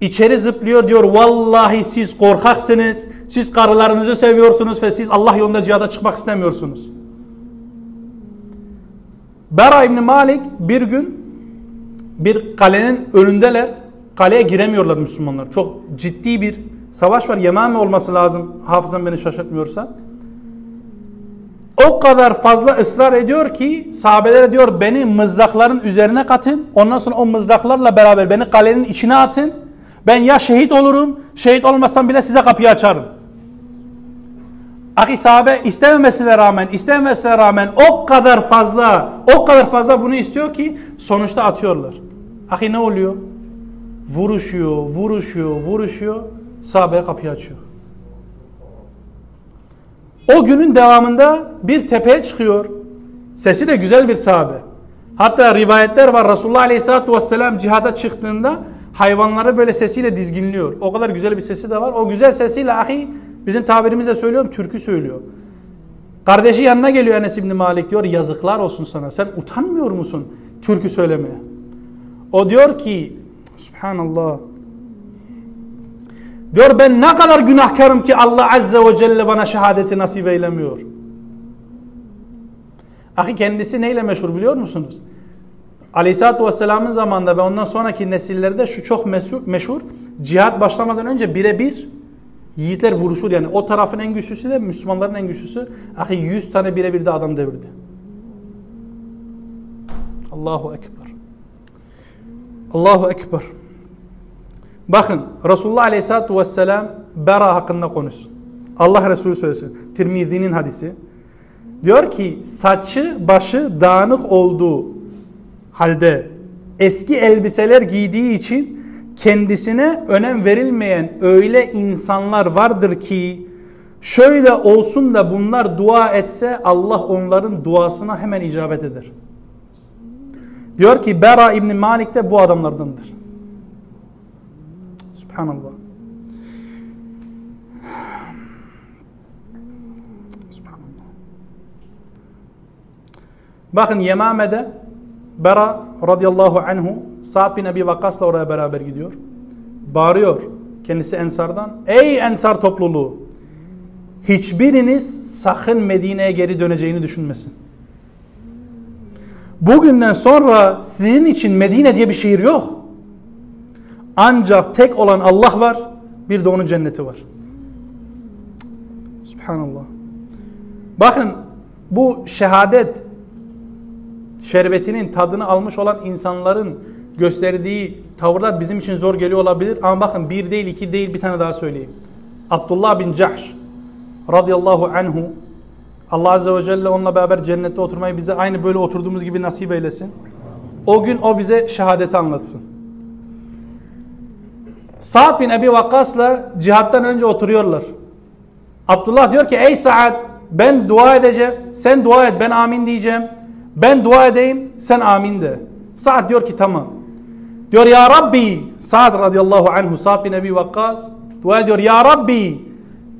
İçeri zıplıyor diyor vallahi siz korkaksınız. Siz karılarınızı seviyorsunuz ve siz Allah yolunda cihada çıkmak istemiyorsunuz. Bera İbni Malik bir gün bir kalenin önündeler. Kaleye giremiyorlar Müslümanlar. Çok ciddi bir savaş var. Yemame olması lazım hafızam beni şaşırtmıyorsa. O kadar fazla ısrar ediyor ki sahabelere diyor beni mızrakların üzerine katın. Ondan sonra o mızraklarla beraber beni kalenin içine atın. Ben ya şehit olurum, şehit olmasam bile size kapıyı açarım. Ahi sahabe istememesine rağmen, istememesine rağmen o kadar fazla, o kadar fazla bunu istiyor ki sonuçta atıyorlar. Ahi ne oluyor? Vuruşuyor, vuruşuyor, vuruşuyor. Sahabeye kapıyı açıyor. O günün devamında bir tepeye çıkıyor. Sesi de güzel bir sahabe. Hatta rivayetler var Resulullah Aleyhisselatü Vesselam cihada çıktığında hayvanları böyle sesiyle dizginliyor. O kadar güzel bir sesi de var. O güzel sesiyle ahi bizim tabirimizle söylüyorum türkü söylüyor. Kardeşi yanına geliyor Enes İbni Malik diyor yazıklar olsun sana. Sen utanmıyor musun türkü söylemeye? O diyor ki Subhanallah Diyor ben ne kadar günahkarım ki Allah Azze ve Celle bana şehadeti nasip eylemiyor. Ahi kendisi neyle meşhur biliyor musunuz? Aleyhisselatü Vesselam'ın zamanında ve ondan sonraki nesillerde şu çok meşhur, meşhur cihat başlamadan önce birebir yiğitler vuruşur. Yani o tarafın en güçlüsü de Müslümanların en güçlüsü. Ahi 100 tane birebir de adam devirdi. Allahu Ekber. Allahu Ekber. Bakın Resulullah Aleyhisselatü Vesselam Bera hakkında konuşsun. Allah Resulü söylesin. Tirmizi'nin hadisi. Diyor ki saçı başı dağınık olduğu halde eski elbiseler giydiği için kendisine önem verilmeyen öyle insanlar vardır ki şöyle olsun da bunlar dua etse Allah onların duasına hemen icabet eder. Diyor ki Bera İbni Malik de bu adamlardandır. Subhanallah. Subhanallah. Bakın Yemame'de Bera radıyallahu anhu Sa'd bin Ebi Vakas'la oraya beraber gidiyor. Bağırıyor kendisi Ensar'dan. Ey Ensar topluluğu! Hiçbiriniz sakın Medine'ye geri döneceğini düşünmesin. Bugünden sonra sizin için Medine diye bir şehir yok. Ancak tek olan Allah var. Bir de onun cenneti var. Subhanallah. Bakın bu şehadet şerbetinin tadını almış olan insanların gösterdiği tavırlar bizim için zor geliyor olabilir. Ama bakın bir değil iki değil bir tane daha söyleyeyim. Abdullah bin Cahş radıyallahu anhu Allah azze ve celle onunla beraber cennette oturmayı bize aynı böyle oturduğumuz gibi nasip eylesin. O gün o bize şehadeti anlatsın. Sa'd bin Ebi Vakkas'la cihattan önce oturuyorlar. Abdullah diyor ki ey Sa'd ben dua edeceğim. Sen dua et ben amin diyeceğim. Ben dua edeyim sen amin de. Sa'd diyor ki tamam. Diyor ya Rabbi Sa'd radıyallahu anhu Sa'd bin Ebi Vakkas dua ediyor ya Rabbi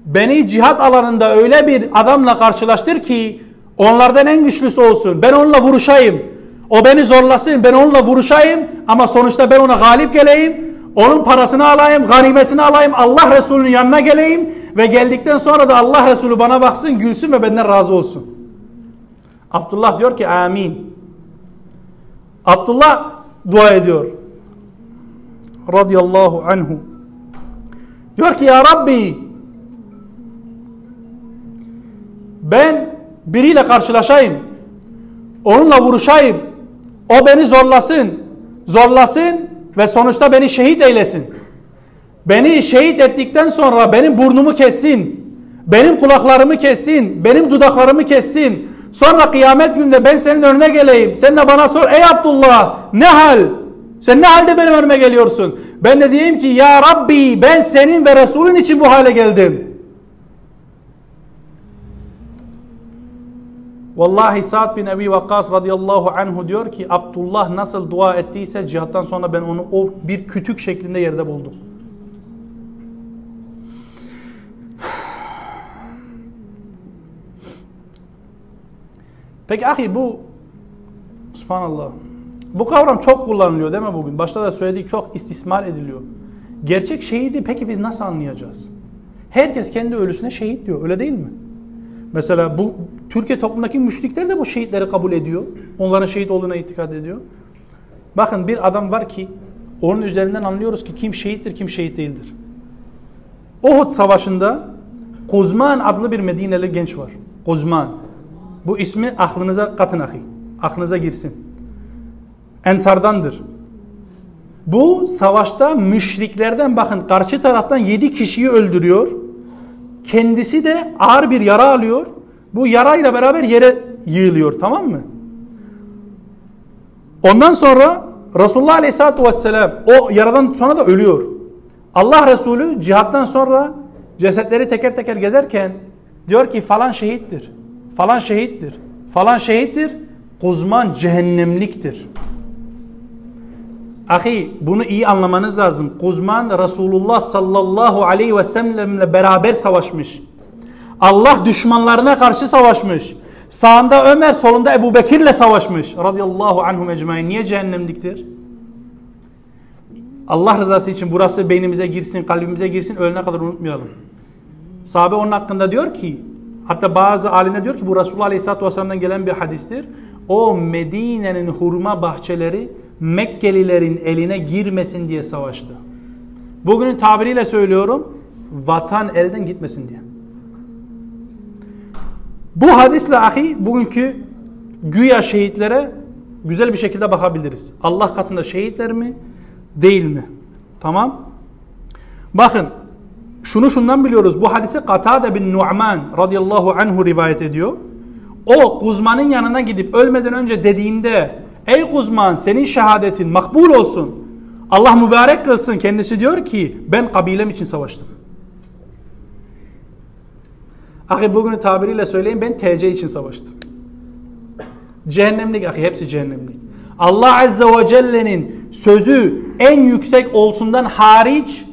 beni cihat alanında öyle bir adamla karşılaştır ki onlardan en güçlüsü olsun. Ben onunla vuruşayım. O beni zorlasın ben onunla vuruşayım ama sonuçta ben ona galip geleyim. Onun parasını alayım, ganimetini alayım, Allah Resulü'nün yanına geleyim ve geldikten sonra da Allah Resulü bana baksın, gülsün ve benden razı olsun. Abdullah diyor ki amin. Abdullah dua ediyor. Radiyallahu anhu. Diyor ki ya Rabbi ben biriyle karşılaşayım. Onunla vuruşayım. O beni zorlasın. Zorlasın ve sonuçta beni şehit eylesin. Beni şehit ettikten sonra benim burnumu kessin. Benim kulaklarımı kessin. Benim dudaklarımı kessin. Sonra kıyamet gününde ben senin önüne geleyim. Sen de bana sor ey Abdullah ne hal? Sen ne halde benim önüme geliyorsun? Ben de diyeyim ki ya Rabbi ben senin ve Resulün için bu hale geldim. Vallahi Sa'd bin Ebi Vakkas radıyallahu anhu diyor ki Abdullah nasıl dua ettiyse cihattan sonra ben onu o bir kütük şeklinde yerde buldum. Peki ahi bu subhanallah Bu kavram çok kullanılıyor değil mi bugün? Başta da söyledik çok istismar ediliyor. Gerçek şehidi peki biz nasıl anlayacağız? Herkes kendi ölüsüne şehit diyor öyle değil mi? Mesela bu Türkiye toplumundaki müşrikler de bu şehitleri kabul ediyor. Onların şehit olduğuna itikad ediyor. Bakın bir adam var ki onun üzerinden anlıyoruz ki kim şehittir kim şehit değildir. Uhud savaşında Kuzman adlı bir Medineli genç var. Kuzman. Bu ismi aklınıza katın ahi. Aklınıza girsin. Ensardandır. Bu savaşta müşriklerden bakın karşı taraftan 7 kişiyi öldürüyor. Kendisi de ağır bir yara alıyor. Bu yarayla beraber yere yığılıyor tamam mı? Ondan sonra Resulullah Aleyhisselatü Vesselam o yaradan sonra da ölüyor. Allah Resulü cihattan sonra cesetleri teker teker gezerken diyor ki falan şehittir. Falan şehittir. Falan şehittir. Kuzman cehennemliktir. Ahi bunu iyi anlamanız lazım. Kuzman Resulullah sallallahu aleyhi ve sellemle beraber savaşmış. Allah düşmanlarına karşı savaşmış. Sağında Ömer, solunda Ebu Bekir'le savaşmış. Radıyallahu anhum ecmain. Niye cehennemliktir? Allah rızası için burası beynimize girsin, kalbimize girsin, ölene kadar unutmayalım. Sahabe onun hakkında diyor ki, hatta bazı alimler diyor ki bu Resulullah Aleyhisselatü Vesselam'dan gelen bir hadistir. O Medine'nin hurma bahçeleri Mekkelilerin eline girmesin diye savaştı. Bugünün tabiriyle söylüyorum, vatan elden gitmesin diye. Bu hadisle ahi bugünkü güya şehitlere güzel bir şekilde bakabiliriz. Allah katında şehitler mi? Değil mi? Tamam. Bakın şunu şundan biliyoruz. Bu hadise Katade bin Nu'man radıyallahu anhu rivayet ediyor. O Kuzman'ın yanına gidip ölmeden önce dediğinde ey Kuzman senin şehadetin makbul olsun. Allah mübarek kılsın. Kendisi diyor ki ben kabilem için savaştım. Ahi bugünün tabiriyle söyleyeyim ben TC için savaştım. Cehennemlik ahi hepsi cehennemlik. Allah Azze ve Celle'nin sözü en yüksek olsundan hariç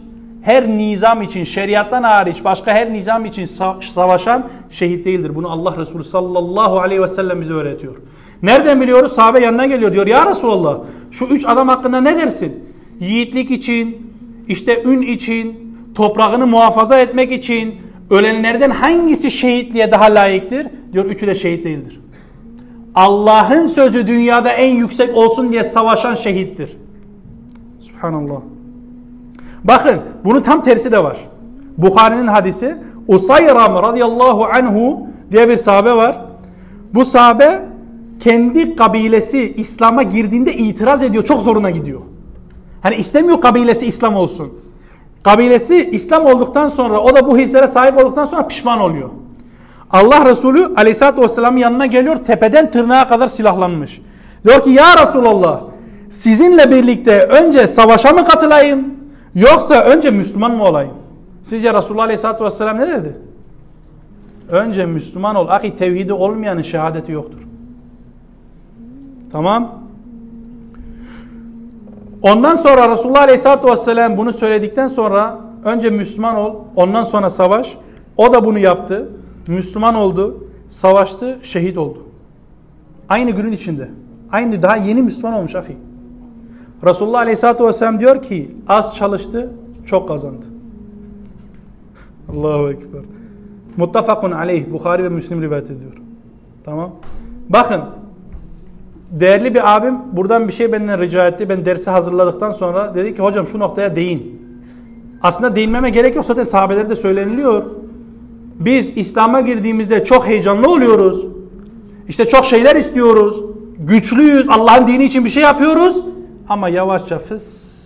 her nizam için, şeriattan hariç başka her nizam için savaşan şehit değildir. Bunu Allah Resulü sallallahu aleyhi ve sellem bize öğretiyor. Nereden biliyoruz? Sahabe yanına geliyor diyor ya Resulallah şu üç adam hakkında ne dersin? Yiğitlik için, işte ün için, toprağını muhafaza etmek için ölenlerden hangisi şehitliğe daha layıktır? Diyor üçü de şehit değildir. Allah'ın sözü dünyada en yüksek olsun diye savaşan şehittir. Subhanallah. Bakın bunun tam tersi de var. Bukhari'nin hadisi Usayram radıyallahu anhu diye bir sahabe var. Bu sahabe kendi kabilesi İslam'a girdiğinde itiraz ediyor. Çok zoruna gidiyor. Hani istemiyor kabilesi İslam olsun. Kabilesi İslam olduktan sonra o da bu hislere sahip olduktan sonra pişman oluyor. Allah Resulü aleyhissalatü vesselamın yanına geliyor tepeden tırnağa kadar silahlanmış. Diyor ki ya Resulallah sizinle birlikte önce savaşa mı katılayım yoksa önce Müslüman mı olayım? Sizce Resulullah aleyhissalatü vesselam ne dedi? Önce Müslüman ol. Ahi tevhidi olmayanın şehadeti yoktur. Tamam. Ondan sonra Resulullah Aleyhisselatü Vesselam bunu söyledikten sonra önce Müslüman ol, ondan sonra savaş. O da bunu yaptı. Müslüman oldu, savaştı, şehit oldu. Aynı günün içinde. Aynı daha yeni Müslüman olmuş ahi. Resulullah Aleyhisselatü Vesselam diyor ki az çalıştı, çok kazandı. Allahu Ekber. Muttafakun aleyh. Bukhari ve Müslim rivayet ediyor. Tamam. Bakın değerli bir abim buradan bir şey benden rica etti. Ben dersi hazırladıktan sonra dedi ki hocam şu noktaya değin. Aslında değinmeme gerek yok zaten sahabelerde söyleniliyor. Biz İslam'a girdiğimizde çok heyecanlı oluyoruz. İşte çok şeyler istiyoruz. Güçlüyüz. Allah'ın dini için bir şey yapıyoruz. Ama yavaşça fıs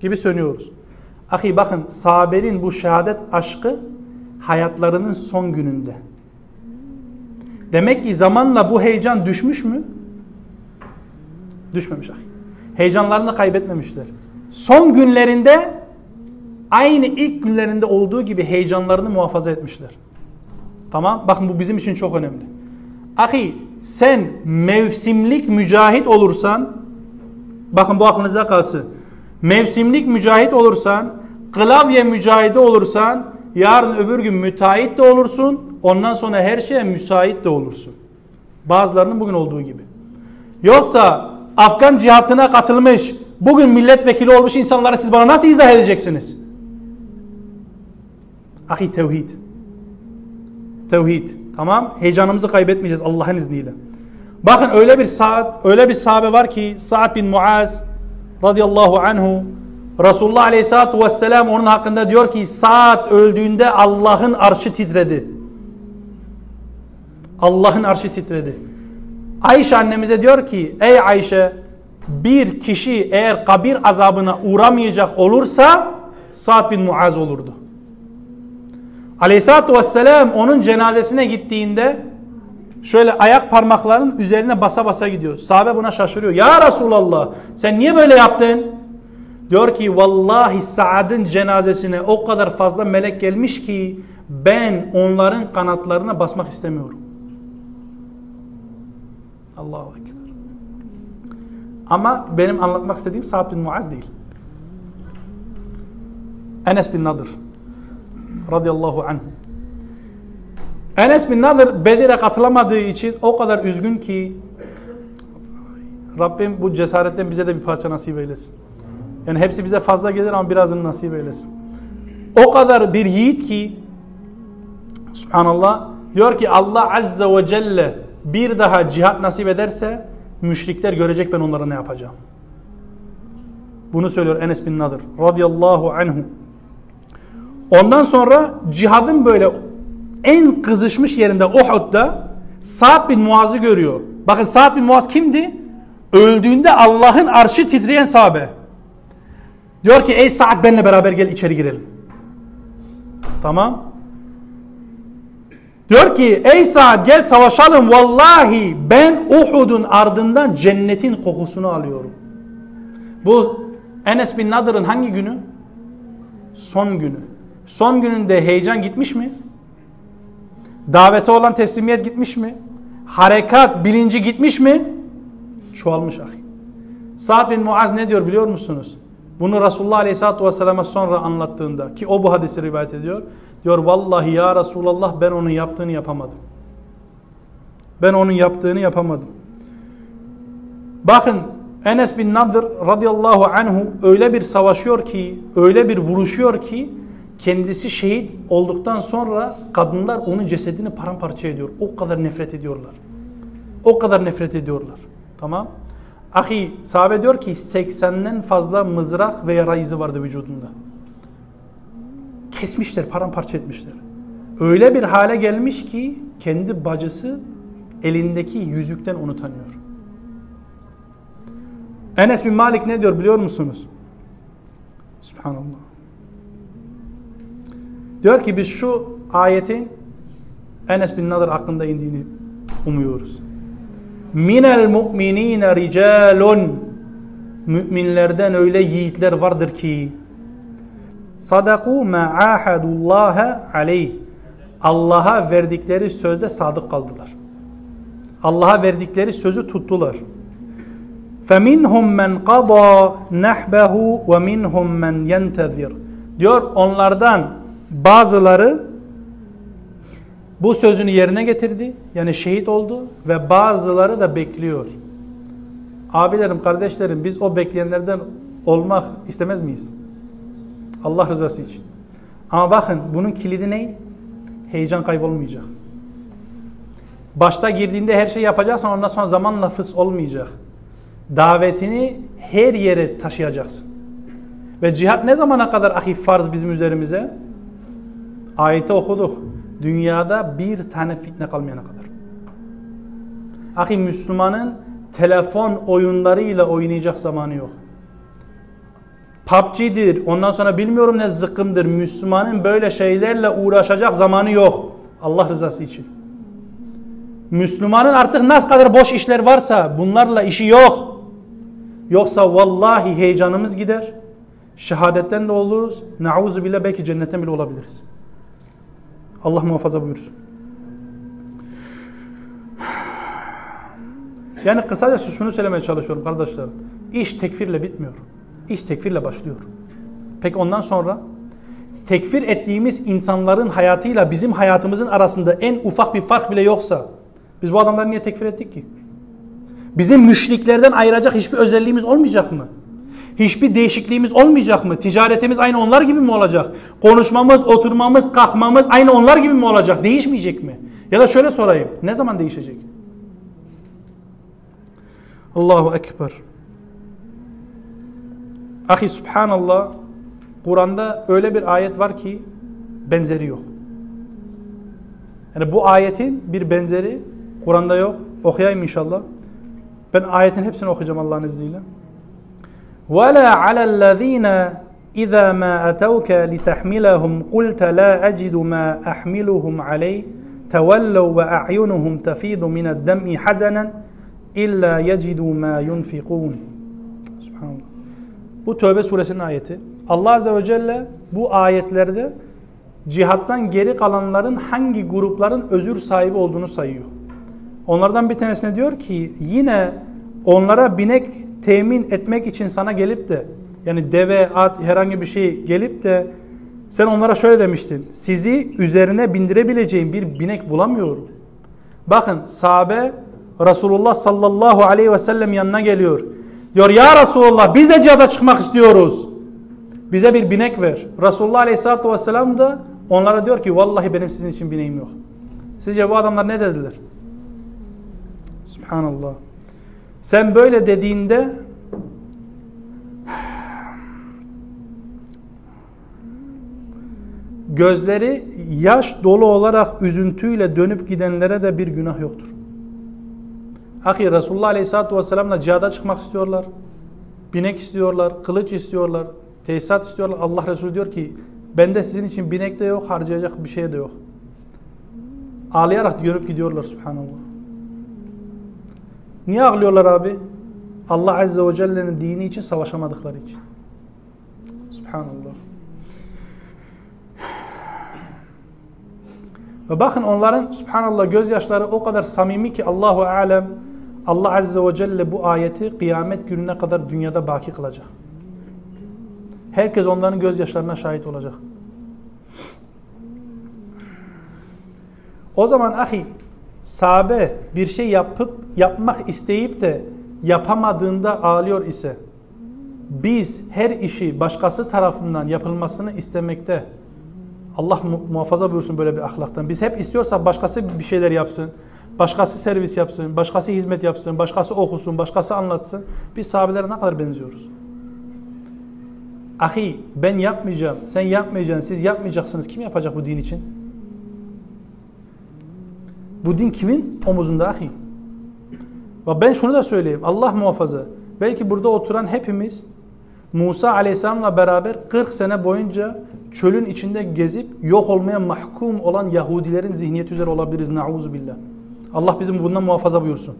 gibi sönüyoruz. Ahi bakın sahabenin bu şehadet aşkı hayatlarının son gününde. Demek ki zamanla bu heyecan düşmüş mü? Düşmemiş ahi. Heyecanlarını kaybetmemişler. Son günlerinde aynı ilk günlerinde olduğu gibi heyecanlarını muhafaza etmişler. Tamam? Bakın bu bizim için çok önemli. Ahi sen mevsimlik mücahit olursan bakın bu aklınıza kalsın. Mevsimlik mücahit olursan klavye mücahidi olursan yarın öbür gün müteahhit de olursun ondan sonra her şeye müsait de olursun. Bazılarının bugün olduğu gibi. Yoksa Afgan cihatına katılmış, bugün milletvekili olmuş insanlara siz bana nasıl izah edeceksiniz? Ahi tevhid. Tevhid. Tamam? Heyecanımızı kaybetmeyeceğiz Allah'ın izniyle. Bakın öyle bir saat, öyle bir sahabe var ki Sa'd bin Muaz radıyallahu anhu Resulullah aleyhissalatu vesselam onun hakkında diyor ki saat öldüğünde Allah'ın arşı titredi. Allah'ın arşı titredi. Ayşe annemize diyor ki ey Ayşe bir kişi eğer kabir azabına uğramayacak olursa Sa'd bin Muaz olurdu. Aleyhissalatu vesselam onun cenazesine gittiğinde şöyle ayak parmaklarının üzerine basa basa gidiyor. Sahabe buna şaşırıyor. Ya Resulallah sen niye böyle yaptın? Diyor ki vallahi Sa'd'ın cenazesine o kadar fazla melek gelmiş ki ben onların kanatlarına basmak istemiyorum. Allahu Ekber. Ama benim anlatmak istediğim Sa'd bin Muaz değil. Enes bin Nadır radıyallahu anh. Enes bin Nadir Bedir'e katılamadığı için o kadar üzgün ki Rabbim bu cesaretten bize de bir parça nasip eylesin. Yani hepsi bize fazla gelir ama birazını nasip eylesin. O kadar bir yiğit ki Subhanallah diyor ki Allah Azze ve Celle bir daha cihat nasip ederse müşrikler görecek ben onlara ne yapacağım. Bunu söylüyor Enes bin Nadir radıyallahu anhu. Ondan sonra cihadın böyle en kızışmış yerinde Uhud'da Sa'd bin Muaz'ı görüyor. Bakın Sa'd bin Muaz kimdi? Öldüğünde Allah'ın arşı titreyen sahabe. Diyor ki ey Sa'd benimle beraber gel içeri girelim. Tamam. Diyor ki ey Sa'd gel savaşalım vallahi ben Uhud'un ardından cennetin kokusunu alıyorum. Bu Enes bin Nadır'ın hangi günü? Son günü. Son gününde heyecan gitmiş mi? Davete olan teslimiyet gitmiş mi? Harekat, bilinci gitmiş mi? Çoğalmış ahi. Sa'd bin Muaz ne diyor biliyor musunuz? Bunu Resulullah Aleyhisselatü Vesselam'a sonra anlattığında ki o bu hadisi rivayet ediyor. Diyor vallahi ya Resulallah ben onun yaptığını yapamadım. Ben onun yaptığını yapamadım. Bakın Enes bin Nadir radıyallahu anhu öyle bir savaşıyor ki, öyle bir vuruşuyor ki kendisi şehit olduktan sonra kadınlar onun cesedini paramparça ediyor. O kadar nefret ediyorlar. O kadar nefret ediyorlar. Tamam. Ahi sahabe diyor ki 80'den fazla mızrak ve yara izi vardı vücudunda. Kesmişler, paramparça etmişler. Öyle bir hale gelmiş ki kendi bacısı elindeki yüzükten onu tanıyor. Enes bin Malik ne diyor biliyor musunuz? Subhanallah. Diyor ki biz şu ayetin Enes bin Nadir hakkında indiğini umuyoruz. Minel mu'minine ricalun Müminlerden öyle yiğitler vardır ki sadaku ma ahadullaha aleyh Allah'a verdikleri sözde sadık kaldılar. Allah'a verdikleri sözü tuttular. فَمِنْهُمْ مَنْ قَضَى نَحْبَهُ وَمِنْهُمْ مَنْ يَنْتَذِرُ Diyor onlardan bazıları bu sözünü yerine getirdi. Yani şehit oldu ve bazıları da bekliyor. Abilerim, kardeşlerim biz o bekleyenlerden olmak istemez miyiz? Allah rızası için. Ama bakın bunun kilidi ne? Heyecan kaybolmayacak. Başta girdiğinde her şeyi yapacaksan ondan sonra zamanla fıs olmayacak. Davetini her yere taşıyacaksın. Ve cihat ne zamana kadar ahi farz bizim üzerimize? Ayeti okuduk. Dünyada bir tane fitne kalmayana kadar. Ahi Müslümanın telefon oyunlarıyla oynayacak zamanı yok. PUBG'dir, ondan sonra bilmiyorum ne zıkkımdır. Müslümanın böyle şeylerle uğraşacak zamanı yok. Allah rızası için. Müslümanın artık ne kadar boş işler varsa bunlarla işi yok. Yoksa vallahi heyecanımız gider. Şehadetten de oluruz. Nauzu bile belki cennetten bile olabiliriz. Allah muhafaza buyursun. Yani kısaca şunu söylemeye çalışıyorum kardeşlerim. İş tekfirle bitmiyor. İş tekfirle başlıyor. Peki ondan sonra tekfir ettiğimiz insanların hayatıyla bizim hayatımızın arasında en ufak bir fark bile yoksa biz bu adamları niye tekfir ettik ki? Bizim müşriklerden ayıracak hiçbir özelliğimiz olmayacak mı? Hiçbir değişikliğimiz olmayacak mı? Ticaretimiz aynı onlar gibi mi olacak? Konuşmamız, oturmamız, kalkmamız aynı onlar gibi mi olacak? Değişmeyecek mi? Ya da şöyle sorayım. Ne zaman değişecek? Allahu Ekber. Ahi subhanallah Kur'an'da öyle bir ayet var ki benzeri yok. Yani bu ayetin bir benzeri Kur'an'da yok. Okuyayım inşallah. Ben ayetin hepsini okuyacağım Allah'ın izniyle. وَلَا عَلَى الَّذ۪ينَ اِذَا مَا أَتَوْكَ لِتَحْمِلَهُمْ قُلْتَ لَا أَجِدُ مَا أَحْمِلُهُمْ عَلَيْهِ تَوَلَّوْا وَأَعْيُنُهُمْ تَفِيضُ مِنَ الدَّمْءِ حَزَنًا اِلَّا يَجِدُوا مَا يُنْفِقُونَ Subhanallah. Bu Tövbe suresinin ayeti. Allah Azze ve Celle bu ayetlerde cihattan geri kalanların hangi grupların özür sahibi olduğunu sayıyor. Onlardan bir tanesine diyor ki yine onlara binek temin etmek için sana gelip de yani deve, at herhangi bir şey gelip de sen onlara şöyle demiştin. Sizi üzerine bindirebileceğim bir binek bulamıyorum. Bakın sahabe Resulullah sallallahu aleyhi ve sellem yanına geliyor. Diyor ya Resulullah biz de cihada çıkmak istiyoruz. Bize bir binek ver. Resulullah aleyhissalatü vesselam da onlara diyor ki vallahi benim sizin için bineğim yok. Sizce bu adamlar ne dediler? Subhanallah. Sen böyle dediğinde gözleri yaş dolu olarak üzüntüyle dönüp gidenlere de bir günah yoktur. Ahi Resulullah Aleyhisselatü Vesselam'la cihada çıkmak istiyorlar. Binek istiyorlar, kılıç istiyorlar, tesisat istiyorlar. Allah Resulü diyor ki bende sizin için binek de yok, harcayacak bir şey de yok. Ağlayarak dönüp gidiyorlar subhanallah. Niye ağlıyorlar abi? Allah Azze ve Celle'nin dini için savaşamadıkları için. Subhanallah. Ve bakın onların subhanallah gözyaşları o kadar samimi ki Allahu alem Allah Azze ve Celle bu ayeti kıyamet gününe kadar dünyada baki kılacak. Herkes onların gözyaşlarına şahit olacak. O zaman ahi sahabe bir şey yapıp yapmak isteyip de yapamadığında ağlıyor ise biz her işi başkası tarafından yapılmasını istemekte Allah muhafaza buyursun böyle bir ahlaktan. Biz hep istiyorsak başkası bir şeyler yapsın. Başkası servis yapsın, başkası hizmet yapsın, başkası okusun, başkası anlatsın. Biz sahabelere ne kadar benziyoruz? Ahi ben yapmayacağım, sen yapmayacaksın, siz yapmayacaksınız. Kim yapacak bu din için? Bu din kimin omuzunda ahi? Ve ben şunu da söyleyeyim. Allah muhafaza. Belki burada oturan hepimiz Musa aleyhisselamla beraber 40 sene boyunca çölün içinde gezip yok olmaya mahkum olan Yahudilerin zihniyeti üzere olabiliriz. Nauzu billah. Allah bizim bundan muhafaza buyursun.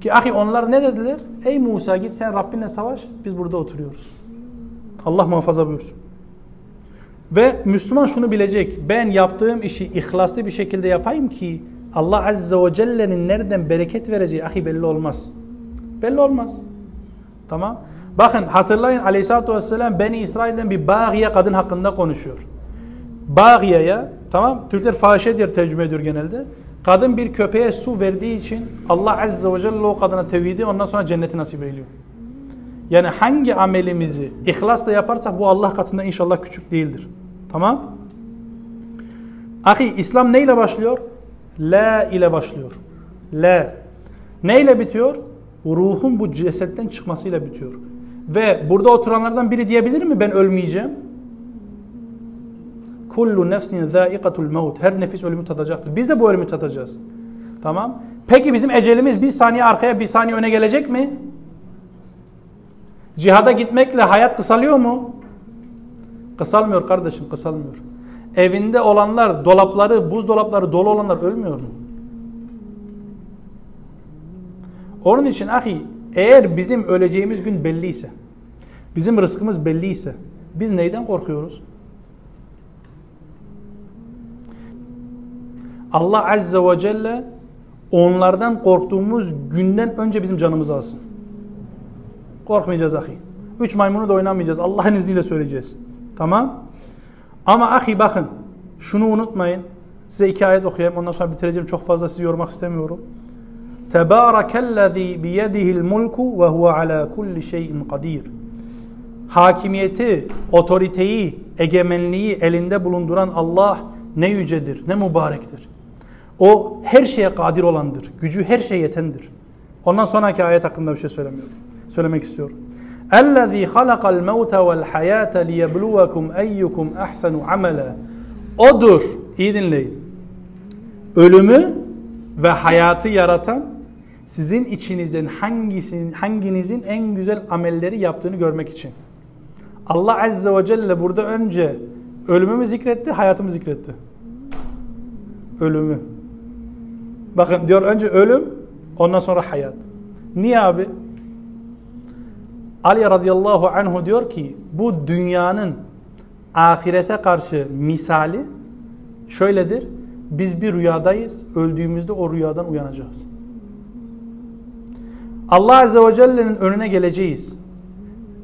Ki ahi onlar ne dediler? Ey Musa git sen Rabbinle savaş. Biz burada oturuyoruz. Allah muhafaza buyursun. Ve Müslüman şunu bilecek. Ben yaptığım işi ihlaslı bir şekilde yapayım ki Allah Azze ve Celle'nin nereden bereket vereceği ahi belli olmaz. Belli olmaz. Tamam. Bakın hatırlayın Aleyhisselatü Vesselam Beni İsrail'den bir Bağiye kadın hakkında konuşuyor. Bağiye'ye tamam Türkler fahişe diye tercüme ediyor genelde. Kadın bir köpeğe su verdiği için Allah Azze ve Celle o kadına tevhidi ondan sonra cenneti nasip ediyor. Yani hangi amelimizi ihlasla yaparsak bu Allah katında inşallah küçük değildir. Tamam? Ahi İslam neyle başlıyor? La ile başlıyor. La. Neyle bitiyor? Ruhun bu cesetten çıkmasıyla bitiyor. Ve burada oturanlardan biri diyebilir mi ben ölmeyeceğim? Kullu nefsin zâikatul mevt. Her nefis ölümü tadacaktır. Biz de bu ölümü tadacağız. Tamam. Peki bizim ecelimiz bir saniye arkaya bir saniye öne gelecek mi? Cihada gitmekle hayat kısalıyor mu? Kısalmıyor kardeşim kısalmıyor. Evinde olanlar, dolapları, buzdolapları dolu olanlar ölmüyor mu? Onun için ahi eğer bizim öleceğimiz gün belliyse, bizim rızkımız belliyse biz neyden korkuyoruz? Allah Azze ve Celle onlardan korktuğumuz günden önce bizim canımızı alsın. Korkmayacağız ahi. Üç maymunu da oynamayacağız. Allah'ın izniyle söyleyeceğiz. Tamam. Ama ahi bakın. Şunu unutmayın. Size iki ayet okuyayım. Ondan sonra bitireceğim. Çok fazla sizi yormak istemiyorum. Tebârekellezî biyedihil mulku ve huve alâ kulli şeyin kadir. Hakimiyeti, otoriteyi, egemenliği elinde bulunduran Allah ne yücedir, ne mübarektir. O her şeye kadir olandır. Gücü her şeye yetendir. Ondan sonraki ayet hakkında bir şey söylemiyorum Söylemek istiyorum. اَلَّذ۪ي خَلَقَ الْمَوْتَ وَالْحَيَاةَ لِيَبْلُوَكُمْ اَيُّكُمْ اَحْسَنُ عَمَلًا Odur, iyi dinleyin. Ölümü ve hayatı yaratan sizin içinizden hangisinin, hanginizin en güzel amelleri yaptığını görmek için. Allah Azze ve Celle burada önce ölümü mü zikretti, hayatı mı zikretti? Ölümü. Bakın diyor önce ölüm, ondan sonra hayat. Niye abi? Ali radıyallahu anhu diyor ki bu dünyanın ahirete karşı misali şöyledir. Biz bir rüyadayız. Öldüğümüzde o rüyadan uyanacağız. Allah Azze ve Celle'nin önüne geleceğiz.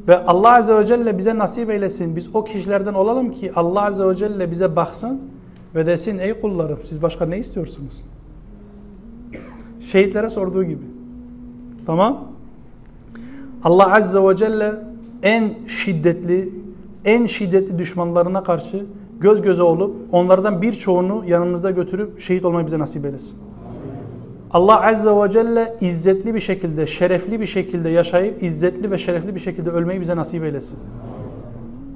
Ve Allah Azze ve Celle bize nasip eylesin. Biz o kişilerden olalım ki Allah Azze ve Celle bize baksın ve desin ey kullarım siz başka ne istiyorsunuz? Şehitlere sorduğu gibi. Tamam. Allah Azze ve Celle en şiddetli, en şiddetli düşmanlarına karşı göz göze olup onlardan birçoğunu yanımızda götürüp şehit olmayı bize nasip eylesin. Allah Azze ve Celle izzetli bir şekilde, şerefli bir şekilde yaşayıp izzetli ve şerefli bir şekilde ölmeyi bize nasip eylesin.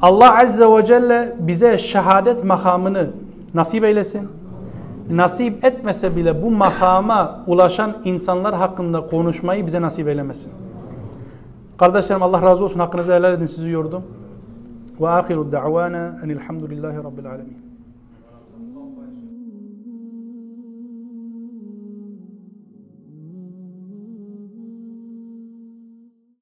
Allah Azze ve Celle bize şehadet makamını nasip eylesin. Nasip etmese bile bu makama ulaşan insanlar hakkında konuşmayı bize nasip eylemesin. Kardeşlerim Allah razı olsun. Hakkınızı helal edin. Sizi yordum. Ve ahiru da'vana enilhamdülillahi rabbil alemin.